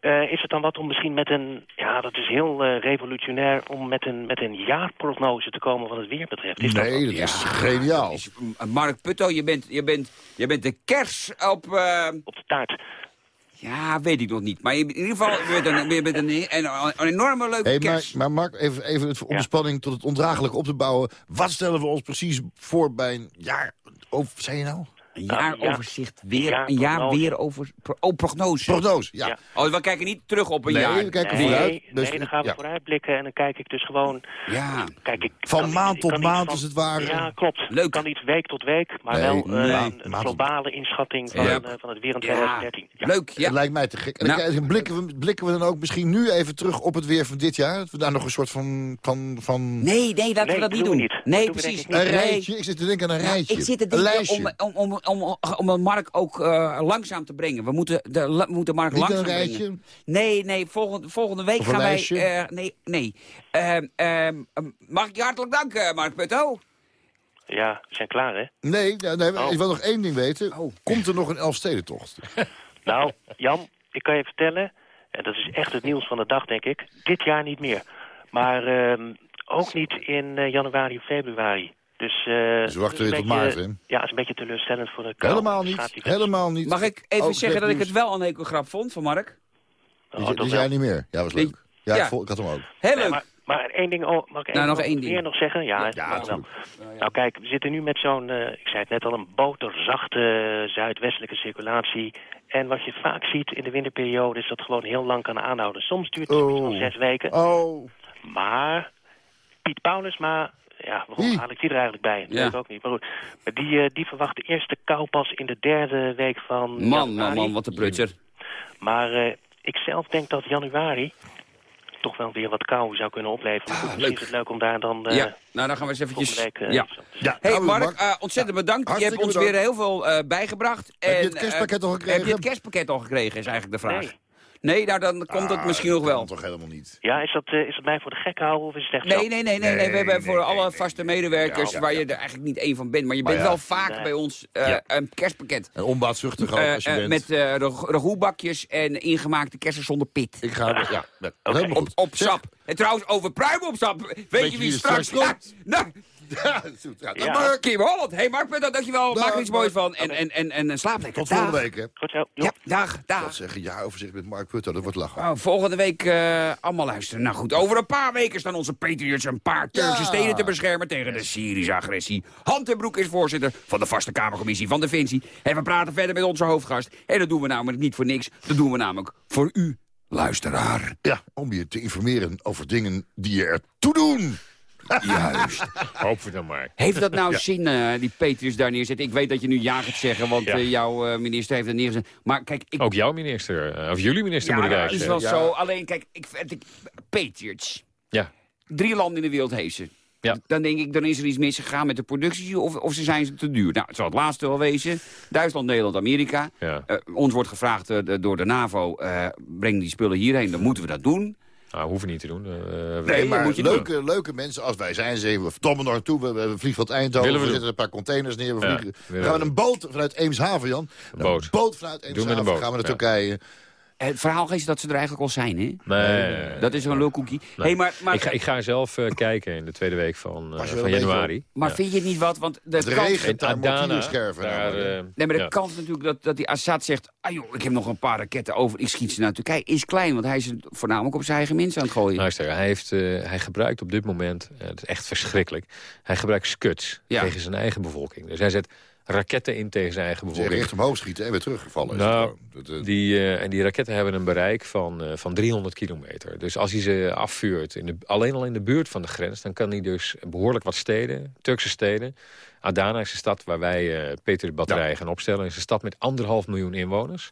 Eh, is het dan wat om misschien met een, ja, dat is heel eh, revolutionair, om met een, met een jaarprognose te komen wat het weer betreft? Is Nee, dat, dat is geniaal. Is- Mark Putto, je bent, je, bent, je bent de kers op... eh, op de taart. Ja, weet ik nog niet. Maar in ieder geval, je bent een, je bent een, een, een enorme leuke Hey, maar, kers. maar Mark, even, even het, om de spanning tot het ondraaglijke op te bouwen. Wat stellen we ons precies voor bij een jaar... Of, zei je nou? Een Nou, jaaroverzicht, weer, Ja, een jaar prognose. weer over... Oh, prognose. Prognose, ja. Ja. Oh, we kijken niet terug op een Nee, jaar. we kijken nee, vooruit. Dus, nee, dan gaan we ja. vooruitblikken en dan kijk ik dus gewoon... Ja. Kijk, ik Van maand tot ik maand, van- als het ware. Ja, klopt. Leuk. kan niet week tot week, maar Nee, wel eh, nee, een, globale inschatting van, Ja. eh, van het weer in Ja, 2013. Ja. leuk. Het Ja. lijkt mij te gek. En dan Nou. kijken- blikken, we, blikken we dan ook misschien nu even terug op het weer van dit jaar? Dat we daar nog een soort van... van, van Nee, nee, laten Nee, we dat niet doen. Dat Nee, precies. een rijtje. Ik zit te denken aan een Ja, rijtje. ik zit te denken om, om, om, de Mark ook eh, langzaam te brengen. We moeten de, la- we moeten Mark Niet langzaam een rijtje? brengen. Nee, nee, volgende, volgende week gaan wij... eh, nee, nee. Ehm, ehm, mag ik je hartelijk danken, Mark Putto? ja, we zijn klaar, hè? Nee, nee, nee, Oh. ik wil nog één ding weten. Oh. Komt er nog een Elfstedentocht? (laughs) Nou, Jan, ik kan je vertellen, en dat is echt het nieuws van de dag, denk ik. Dit jaar niet meer. Maar ehm, ook niet in eh, januari of februari. Dus, we wachten weer tot maart, hè? Ja, dat is een beetje teleurstellend voor de kou. Helemaal niet. Helemaal niet. Mag ik even Ook zeggen dat ik het wel een hekelgrap vond van Mark? Oh, Die, die zijn niet meer. Ja, was leuk. Ja, Ja. Ik, had hem ook. Heel Nee, leuk. maar, maar één ding, oh, mag ik Nou, één nog één ding. meer nog zeggen? Ja, Ja, dat mag wel. natuurlijk. Nou kijk, we zitten nu met zo'n, eh, ik zei het net al, een boterzachte zuidwestelijke circulatie. En wat je vaak ziet in de winterperiode is dat het gewoon heel lang kan aanhouden. Soms duurt het Oh. zes weken. Oh. Maar Piet Paulusma, ja, waarom haal ik die er eigenlijk bij? Dat Ja. weet ik ook niet. Maar goed, maar die, eh, die verwacht de eerste kou pas in de derde week van Man, man, januari. man, wat een prutser. Maar eh, ik zelf denk dat januari toch wel weer wat kou zou kunnen opleveren. Goed, misschien leuk. is het leuk om daar dan... eh, ja, nou dan gaan we eens eventjes... volgende week, ja. Ja, Hey Mark, eh, ontzettend bedankt. Je hebt ons bedankt. weer heel veel eh, bijgebracht. Heb je het kerstpakket al gekregen? Heb je het kerstpakket al gekregen, is eigenlijk de vraag. Nee. Nee, nou dan komt het Ah, misschien nog dat wel. kan toch helemaal niet? Ja, is dat, eh, is dat mij voor de gek houden of is het echt zo? Nee, nee, nee, nee, nee. We hebben Nee, voor nee, alle nee, vaste medewerkers, waar ja. je er eigenlijk niet één van bent, maar je bent ja. wel vaak Nee. bij ons eh, Ja. een kerstpakket. En onbaatzuchtig ook Eh, als je eh, bent. met eh ragoutbakjes en ingemaakte kersen zonder pit. Ik ga... Ja, helemaal Op, goed. op sap. En trouwens, over pruim op sap. Weet, je wie straks... komt? (laughs) Nou, Ja. Ja, Ja. Mark, Kim Holland. Hey Mark, Putte, dankjewel. Dag, Maak er iets moois van. En, en, en, en, en slaap lekker. tot volgende Dag. week, hè. Goed zo. Ja, dag, Dat dag. zeggen jaaroverzicht met Mark Putto, dat wordt lachen. Nou, volgende week eh, allemaal luisteren. Nou goed, over een paar weken staan onze Patriots een paar Turkse Ja. steden te beschermen tegen de Syrische agressie. Han ten Broek is voorzitter van de vaste Kamercommissie van Defensie. En we praten verder met onze hoofdgast. En dat doen we namelijk niet voor niks. Dat doen we namelijk voor u, luisteraar. Ja, om je te informeren over dingen die je ertoe doen. Juist. Hoop we dan maar. Heeft dat nou zin, eh, die Patriots daar neerzetten? Ik weet dat je nu ja gaat zeggen, want Ja. eh, jouw eh, minister heeft het neergezet. Maar kijk, ik... Ook jouw minister, of jullie minister ja, moet ik dat is eigenlijk wel zo. Alleen, kijk, ik, ik, Patriots. Ja. Drie landen in de wereld heeft ze. Dan denk ik, dan is er iets misgegaan met de productie of, of ze zijn ze te duur. Nou, het zal het laatste wel wezen. Duitsland, Nederland, Amerika. Ja. Ons wordt gevraagd door de NAVO, breng die spullen hierheen, dan moeten we dat doen. Nou, hoeven we niet te doen. Eh, Nee, maar moet je leuke, leuke mensen als wij zijn, zeggen we verdomme nog naartoe. We, we vliegen van Eindhoven, Willen we, we zetten een paar containers neer. We Ja, vliegen. gaan we een boot vanuit Eemshaven, Jan. Een boot. boot vanuit Doen we Eemshaven een boot, gaan we naar ja. Turkije. Het verhaal is dat ze er eigenlijk al zijn, hè? Nee. Dat is een lulkoekie. Nee. Hey, maar, maar, ik, ga, ik ga zelf eh, kijken in de tweede week van, eh, van beetje januari. maar Ja. vind je het niet wat? Want de Het kans, regent daar Adana, mortierscherven. daar, namelijk. eh, nee, maar de ja. kans natuurlijk dat, dat die Assad zegt... Ah joh, ik heb nog een paar raketten over, ik schiet ze naar Turkije... is klein, want hij is het voornamelijk op zijn eigen mensen aan het gooien. Luister, hij, heeft, eh, hij gebruikt op dit moment, het is echt verschrikkelijk... hij gebruikt skuts Ja. tegen zijn eigen bevolking. Dus hij zet raketten in tegen zijn eigen Ze bevolking. recht omhoog schieten en weer teruggevallen. is Nou. Dat, eh, Die, eh, en die raketten hebben een bereik van, eh, van 300 kilometer. Dus als hij ze afvuurt, in de, alleen al in de buurt van de grens... dan kan hij dus behoorlijk wat steden, Turkse steden... Adana is een stad waar wij Peter de batterijen gaan opstellen. is een stad met anderhalf miljoen inwoners.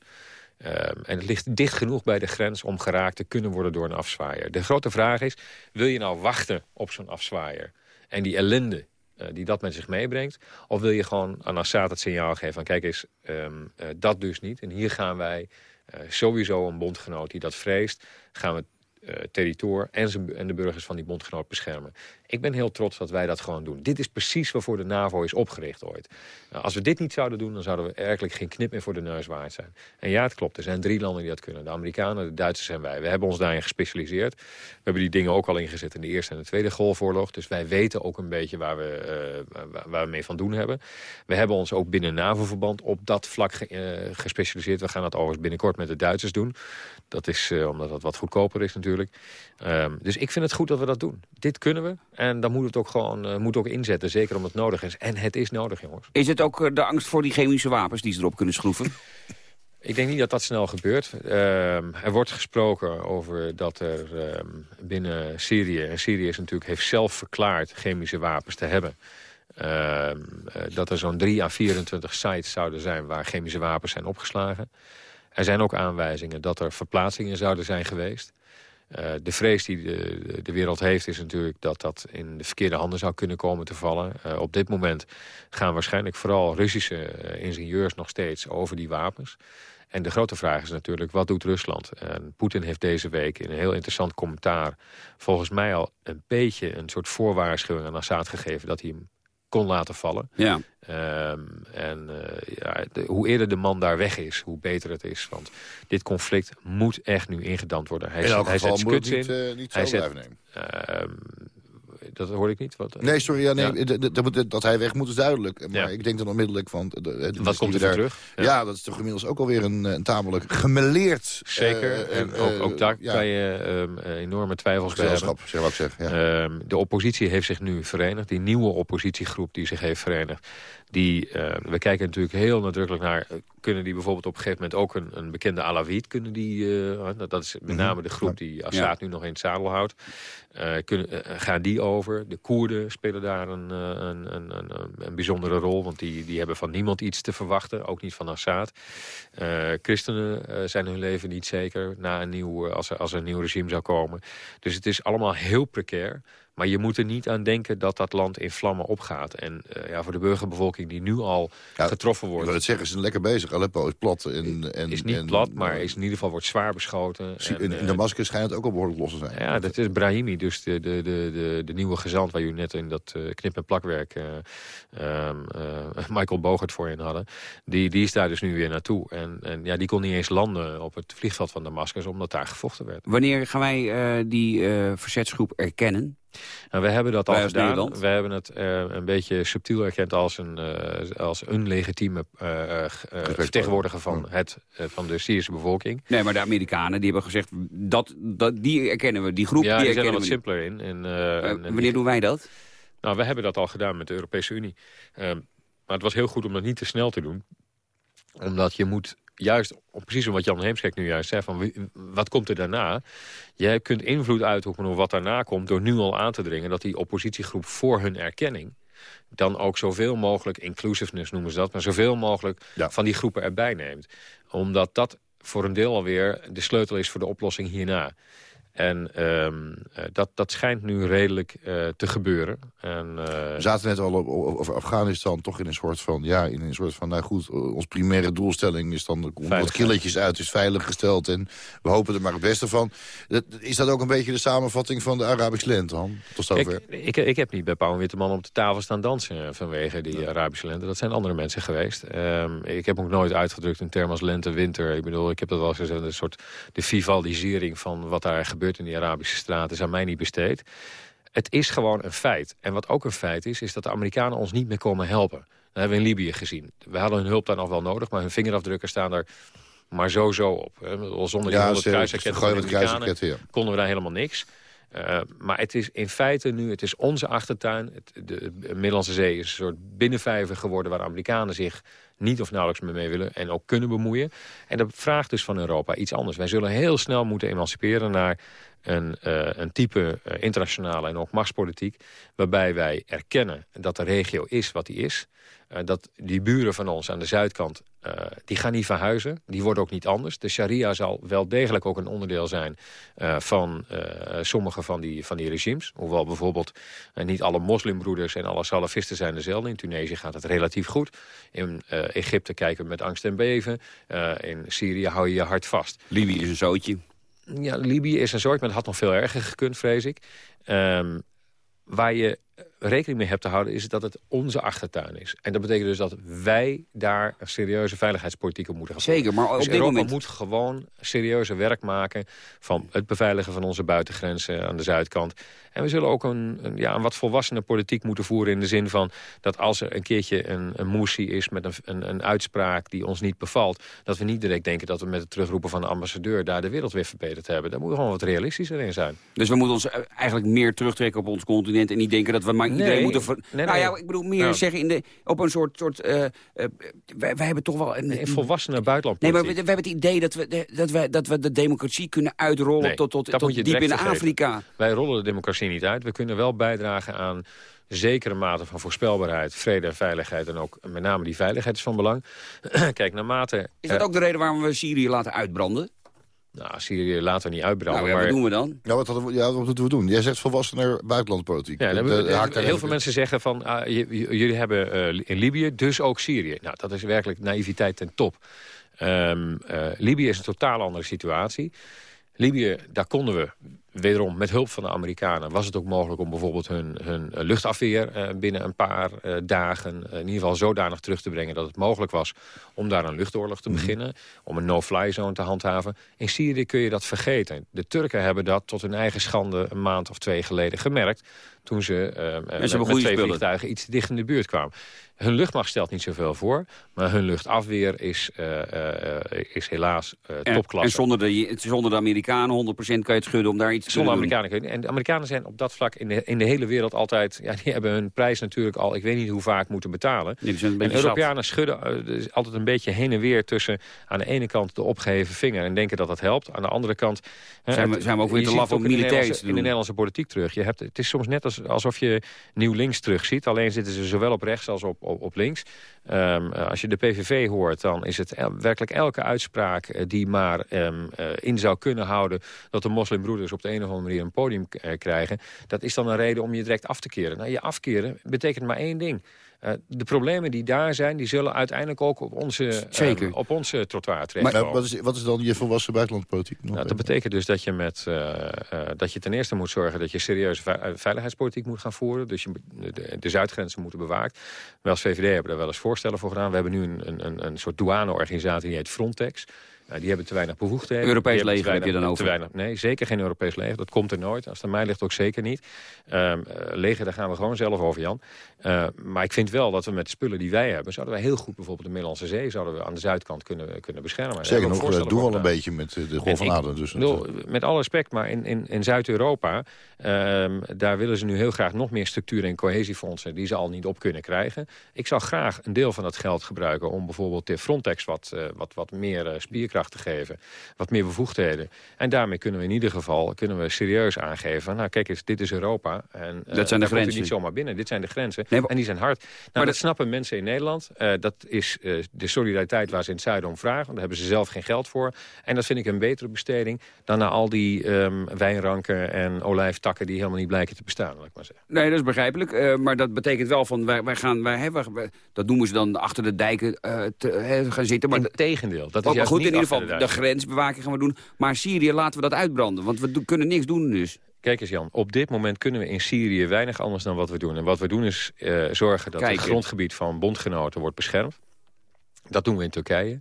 Ehm, en het ligt dicht genoeg bij de grens om geraakt te kunnen worden door een afzwaaier. De grote vraag is, wil je nou wachten op zo'n afzwaaier? En die ellende die dat met zich meebrengt? Of wil je gewoon aan Assad het signaal geven van... kijk eens, ehm, eh, dat dus niet. En hier gaan wij eh, sowieso een bondgenoot die dat vreest... gaan we eh, territoor en, de burgers van die bondgenoot beschermen. Ik ben heel trots dat wij dat gewoon doen. Dit is precies waarvoor de NAVO is opgericht ooit. Nou, als we dit niet zouden doen, dan zouden we eigenlijk geen knip meer voor de neus waard zijn. En ja, het klopt. Er zijn drie landen die dat kunnen. De Amerikanen, de Duitsers en wij. We hebben ons daarin gespecialiseerd. We hebben die dingen ook al ingezet in de Eerste en de Tweede Golfoorlog. Dus wij weten ook een beetje waar we, eh, waar- we mee van doen hebben. We hebben ons ook binnen NAVO-verband op dat vlak eh, gespecialiseerd. We gaan dat overigens binnenkort met de Duitsers doen. Dat is omdat dat wat goedkoper is natuurlijk. Ehm, dus ik vind het goed dat we dat doen. Dit kunnen we. En dan moet het ook gewoon eh, moet ook inzetten. Zeker omdat het nodig is. En het is nodig, jongens. Is het ook eh, de angst voor die chemische wapens die ze erop kunnen schroeven? (laughs) Ik denk niet dat dat snel gebeurt. Ehm, er wordt gesproken over dat er ehm, binnen Syrië... en Syrië is natuurlijk, heeft zelf verklaard chemische wapens te hebben... eh, dat er zo'n 3 à 24 sites zouden zijn waar chemische wapens zijn opgeslagen. Er zijn ook aanwijzingen dat er verplaatsingen zouden zijn geweest. Eh, de vrees die de, de wereld heeft is natuurlijk dat dat in de verkeerde handen zou kunnen komen te vallen. Eh, op dit moment gaan waarschijnlijk vooral Russische eh, ingenieurs nog steeds over die wapens. En de grote vraag is natuurlijk, wat doet Rusland? En Poetin heeft deze week in een heel interessant commentaar... volgens mij al een beetje een soort voorwaarschuwing aan Assad gegeven... dat hij kon laten vallen. Ja. Ehm, en eh, ja, de- hoe eerder de man daar weg is, hoe beter het is. Want dit conflict moet echt nu ingedampt worden. Hij, In elk hij geval zet moet het skuts niet, eh, niet hij zo zet, blijven ehm, dat hoorde ik niet. Wat, eh, Nee, sorry, ja, nee, Ja. dat hij weg moet is duidelijk. Maar Ja. ik denk dan onmiddellijk van... Wat komt er terug? Ja. Dat is toch inmiddels ook alweer een, een tamelijk gemeleerd... Zeker. eh, en eh, ook, ook daar kan je ehm, eh, enorme twijfels bij hebben. zeg wat ik zeg. Ja. Ehm, de oppositie heeft zich nu verenigd. Die nieuwe oppositiegroep die zich heeft verenigd. Die, eh, we kijken natuurlijk heel nadrukkelijk naar... eh, kunnen die bijvoorbeeld op een gegeven moment ook een, een bekende Alawit... kunnen die, eh, dat- dat is met name de groep die Assad nu nog in het zadel houdt. Kunnen, gaan die over? De Koerden spelen daar een, een, een, een, een bijzondere rol. Want die, die hebben van niemand iets te verwachten. Ook niet van Assad. Christenen zijn hun leven niet zeker. Na een nieuw, als, er, als er een nieuw regime zou komen. Dus het is allemaal heel precair. Maar je moet er niet aan denken dat dat land in vlammen opgaat. En eh, ja, voor de burgerbevolking die nu al getroffen Ik wordt... wil het zeggen, ze zijn lekker bezig. Aleppo is plat. En, en, is niet en- plat, maar is in ieder geval wordt zwaar beschoten. En, in, in eh, Damascus schijnt het ook al behoorlijk los te zijn. ja, dat is Brahimi, dus de, de, de, de, de nieuwe gezant... waar jullie net in dat eh, knip- en plakwerk eh, ehm, eh, (laughs) Michael Bogert voor in hadden... Die, die is daar dus nu weer naartoe. En, en ja, die kon niet eens landen op het vliegveld van Damascus... omdat daar gevochten werd. Wanneer gaan wij eh, die eh, verzetsgroep erkennen? Nou, we hebben dat al gedaan. Nederland? We hebben het eh, een beetje subtiel erkend als een, eh, als een legitieme eh, vertegenwoordiger van, het, van de Syrische bevolking. Nee, maar de Amerikanen die hebben gezegd, dat, dat, die erkennen we, die groep ja, die die zijn er wat we. simpeler in. En, en- en wanneer doen wij dat? Nou, we hebben dat al gedaan met de Europese Unie. Ehm, maar het was heel goed om dat niet te snel te doen. Omdat je moet juist, precies wat Jan Heemskerk nu juist zei... van wat komt er daarna? Jij kunt invloed uitoefenen op wat daarna komt... door nu al aan te dringen dat die oppositiegroep voor hun erkenning... dan ook zoveel mogelijk, inclusiveness noemen ze dat... maar zoveel mogelijk van die groepen erbij neemt. Omdat dat voor een deel alweer de sleutel is voor de oplossing hierna. En ehm, eh, dat, dat schijnt nu redelijk eh, te gebeuren. En, eh, We zaten net al op- over Afghanistan toch in een soort van... ja, in een soort van, nou goed, onze primaire doelstelling is dan... komt wat killetjes uit, is veilig gesteld en we hopen er maar het beste van. Is dat ook een beetje de samenvatting van de Arabische lente, Han? Tot zover. Ik, ik, ik heb niet bij Pauw Witteman op de tafel staan dansen vanwege die Arabische lente. Dat zijn andere mensen geweest. Ehm, ik heb ook nooit uitgedrukt in termen als lente, winter. Ik bedoel, ik heb dat wel eens gezegd, een soort de vivaldisering van wat daar gebeurt in die Arabische straten is aan mij niet besteed. Het is gewoon een feit. En wat ook een feit is, is dat de Amerikanen ons niet meer komen helpen. Dat hebben we in Libië gezien. We hadden hun hulp daar nog wel nodig, maar hun vingerafdrukken staan er maar zo zo op. Zonder die Ja, 100 ze- kruisraketten van de Amerikanen ja. konden we daar helemaal niks. Uh, maar het is in feite nu, het is onze achtertuin. Het, de, de Middellandse Zee is een soort binnenvijver geworden... waar de Amerikanen zich niet of nauwelijks meer mee willen en ook kunnen bemoeien. En dat vraagt dus van Europa iets anders. Wij zullen heel snel moeten emanciperen naar een, uh, een type uh, internationale en ook machtspolitiek... waarbij wij erkennen dat de regio is wat die is... Uh, dat die buren van ons aan de zuidkant, die gaan niet verhuizen. Die worden ook niet anders. De sharia zal wel degelijk ook een onderdeel zijn van sommige van die, van die regimes. Hoewel bijvoorbeeld niet alle moslimbroeders en alle salafisten zijn dezelfde. In Tunesië gaat het relatief goed. In Egypte kijken we met angst en beven. in Syrië hou je je hart vast. Libië is een zootje. Ja, Libië is een soort, maar het had nog veel erger gekund, vrees ik. Um, waar je rekening mee hebt te houden... is dat het onze achtertuin is. En dat betekent dus dat wij daar een serieuze veiligheidspolitiek op moeten gaan Zeker, maar op dus dit Europa moment... moet gewoon serieuze werk maken... van het beveiligen van onze buitengrenzen aan de zuidkant. En we zullen ook een, een, ja, een wat volwassene politiek moeten voeren... in de zin van dat als er een keertje een, een moesie is... met een, een, een uitspraak die ons niet bevalt... dat we niet direct denken dat we met het terugroepen van de ambassadeur... daar de wereld weer verbeterd hebben. Daar moeten we gewoon wat realistischer in zijn. Dus we moeten ons eigenlijk meer terugtrekken op ons continent... en niet denken dat we maar iedereen Nee, moeten... Ver... nee, nou nee. ja, ik bedoel meer zeggen in de, op een soort... soort eh, wij, wij hebben toch wel... Een, Een volwassene Nee, buitenlandpolitiek. maar we, we hebben het idee dat we, de- dat, we, dat we de democratie kunnen uitrollen Nee, tot, tot, tot diep in. Afrika. Wij rollen de democratie niet uit. We kunnen wel bijdragen aan zekere mate van voorspelbaarheid, vrede en veiligheid. En ook met name die veiligheid is van belang. (clears throat) Kijk, naarmate... Is dat ook de reden waarom we Syrië laten uitbranden? Nou, Syrië laten we niet uitbranden. Nou ja, maar... wat doen we dan? Ja, wat, hadden we, ja, wat moeten we doen? Jij zegt volwassener buitenlandpolitiek. Ja, De- de- daar heel veel mensen zeggen van, ah, j- j- jullie hebben eh, in Libië dus ook Syrië. Nou, dat is werkelijk naïviteit ten top. Ehm, eh, Libië is een totaal andere situatie. Libië, daar konden we, wederom met hulp van de Amerikanen... was het ook mogelijk om bijvoorbeeld hun, hun luchtafweer eh, binnen een paar eh, dagen... eh, in ieder geval zodanig terug te brengen dat het mogelijk was... om daar een luchtoorlog te beginnen, om een no-fly zone te handhaven. In Syrië kun je dat vergeten. De Turken hebben dat tot hun eigen schande een maand of twee geleden gemerkt... toen ze, eh, met, twee spullen. vliegtuigen iets dicht in de buurt kwamen. Hun luchtmacht stelt niet zoveel voor, maar hun luchtafweer is, eh, is helaas En, topklasse. en zonder, de, zonder de Amerikanen 100% kan je het schudden om daar iets te Zonder doen. Amerikanen. kun je- En de Amerikanen zijn op dat vlak in de, in de hele wereld altijd... Ja, die hebben hun prijs natuurlijk al, ik weet niet hoe vaak, moeten betalen. Nee, en zat. Europeanen schudden is altijd een beetje heen en weer tussen... aan de ene kant de opgeheven vinger en denken dat dat helpt. Aan de andere kant... Zijn we- het- zijn we ook weer te laf om militair In de. Nederlandse politiek terug. Je hebt, het is soms net als, alsof je nieuw links terugziet. Alleen zitten ze zowel op rechts als op, op, links. Ehm, eh, als je de PVV hoort, dan is het el- werkelijk elke uitspraak... eh, die maar ehm, eh, in zou kunnen houden... dat de moslimbroeders op de een of andere manier een podium krijgen... dat is dan een reden om je direct af te keren. Nou, je afkeren betekent maar één ding. Eh, de problemen die daar zijn, die zullen uiteindelijk ook op onze, Zeker. ehm, op onze trottoir Maar, terechtkomen. wat, is, wat is dan je volwassen buitenlandpolitiek? Nog Nou, dat betekent dus dat je, met, eh, eh, dat je ten eerste moet zorgen dat je serieuze ve- eh, veiligheidspolitiek moet gaan voeren. Dus je, de, de zuidgrenzen moeten bewaakt. Wij als VVD hebben daar wel eens voorstellen voor gedaan. We hebben nu een, een- een, een soort douaneorganisatie die heet Frontex. Nou, die hebben te weinig bevoegdheden. Europees leger te heb je dan te over? weinig- nee, zeker geen Europees leger. Dat komt er nooit. Als het aan mij ligt ook zeker niet. Ehm, eh, leger, daar gaan we gewoon zelf over, Jan. Eh, maar ik vind wel dat we met de spullen die wij hebben... zouden wij heel goed bijvoorbeeld de Middellandse Zee... zouden we aan de zuidkant kunnen, kunnen beschermen. Zeker we nog, dat doen we al een beetje met eh, de Golf van Aden. Dus bedoel, eh, met alle respect, maar in, in, in Zuid-Europa... ehm, daar willen ze nu heel graag nog meer structuur- en cohesiefondsen... die ze al niet op kunnen krijgen. Ik zou graag een deel van dat geld gebruiken... om bijvoorbeeld de Frontex wat, eh, wat, wat meer eh, spierkracht te geven. Wat meer bevoegdheden. En daarmee kunnen we in ieder geval kunnen we serieus aangeven... nou kijk eens, dit is Europa. En, eh, Dat zijn de grenzen. niet zomaar binnen. Dit zijn de grenzen. En die zijn hard. Nou, dat, snappen mensen in Nederland. Eh, dat is eh, de solidariteit waar ze in het zuiden om vragen. Want daar hebben ze zelf geen geld voor. En dat vind ik een betere besteding dan naar al die ehm, wijnranken en olijftakken... die helemaal niet blijken te bestaan, laat ik maar zeggen. Nee, dat is begrijpelijk. Eh, maar dat betekent wel van, wij, wij gaan, wij, wij- dat noemen ze dan achter de dijken te, gaan zitten. Maar Integendeel, dat is maar juist goed, in ieder geval, de de, grensbewaking gaan we doen. Maar Syrië laten we dat uitbranden, want we kunnen niks doen dus. Kijk eens Jan, op dit moment kunnen we in Syrië weinig anders dan wat we doen. En wat we doen is eh, zorgen dat het grondgebied van bondgenoten wordt beschermd. Dat doen we in Turkije.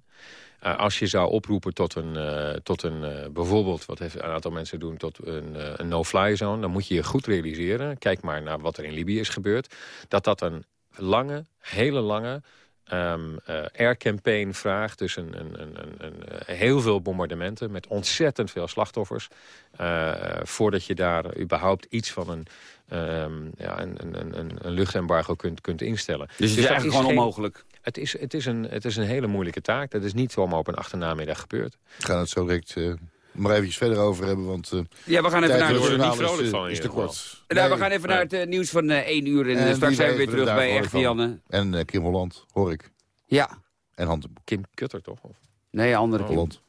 Eh, als je zou oproepen tot een, eh, tot een bijvoorbeeld, wat heeft een aantal mensen doen, tot een, een no-fly zone, dan moet je je goed realiseren, kijk maar naar wat er in Libië is gebeurd, dat dat een lange, hele lange ehm eh, air campaign vraagt. Dus een, een, een, een, een, eh, heel veel bombardementen met ontzettend veel slachtoffers. eh, voordat je daar überhaupt iets van een, ehm, ja, een, een, een- een, een luchtembargo kunt, kunt instellen. Dus het is dat eigenlijk gewoon geen- onmogelijk. Het is, het, is een, het is een hele moeilijke taak. Dat is niet zomaar op een achternamiddag gebeurd. We gaan het zo direct maar eventjes verder over hebben, want... eh, Ja, we gaan even naar het- niet vrolijk van eh, in is te kort. Nou, we gaan even naar het eh, nieuws van eh 1 uur en, En straks zijn we weer terug bij Echte van. Janne. En Kim Holland, hoor ik. Ja. En Hand Kim Kutter, toch? Of? Nee, andere Oh. Kim. Holland.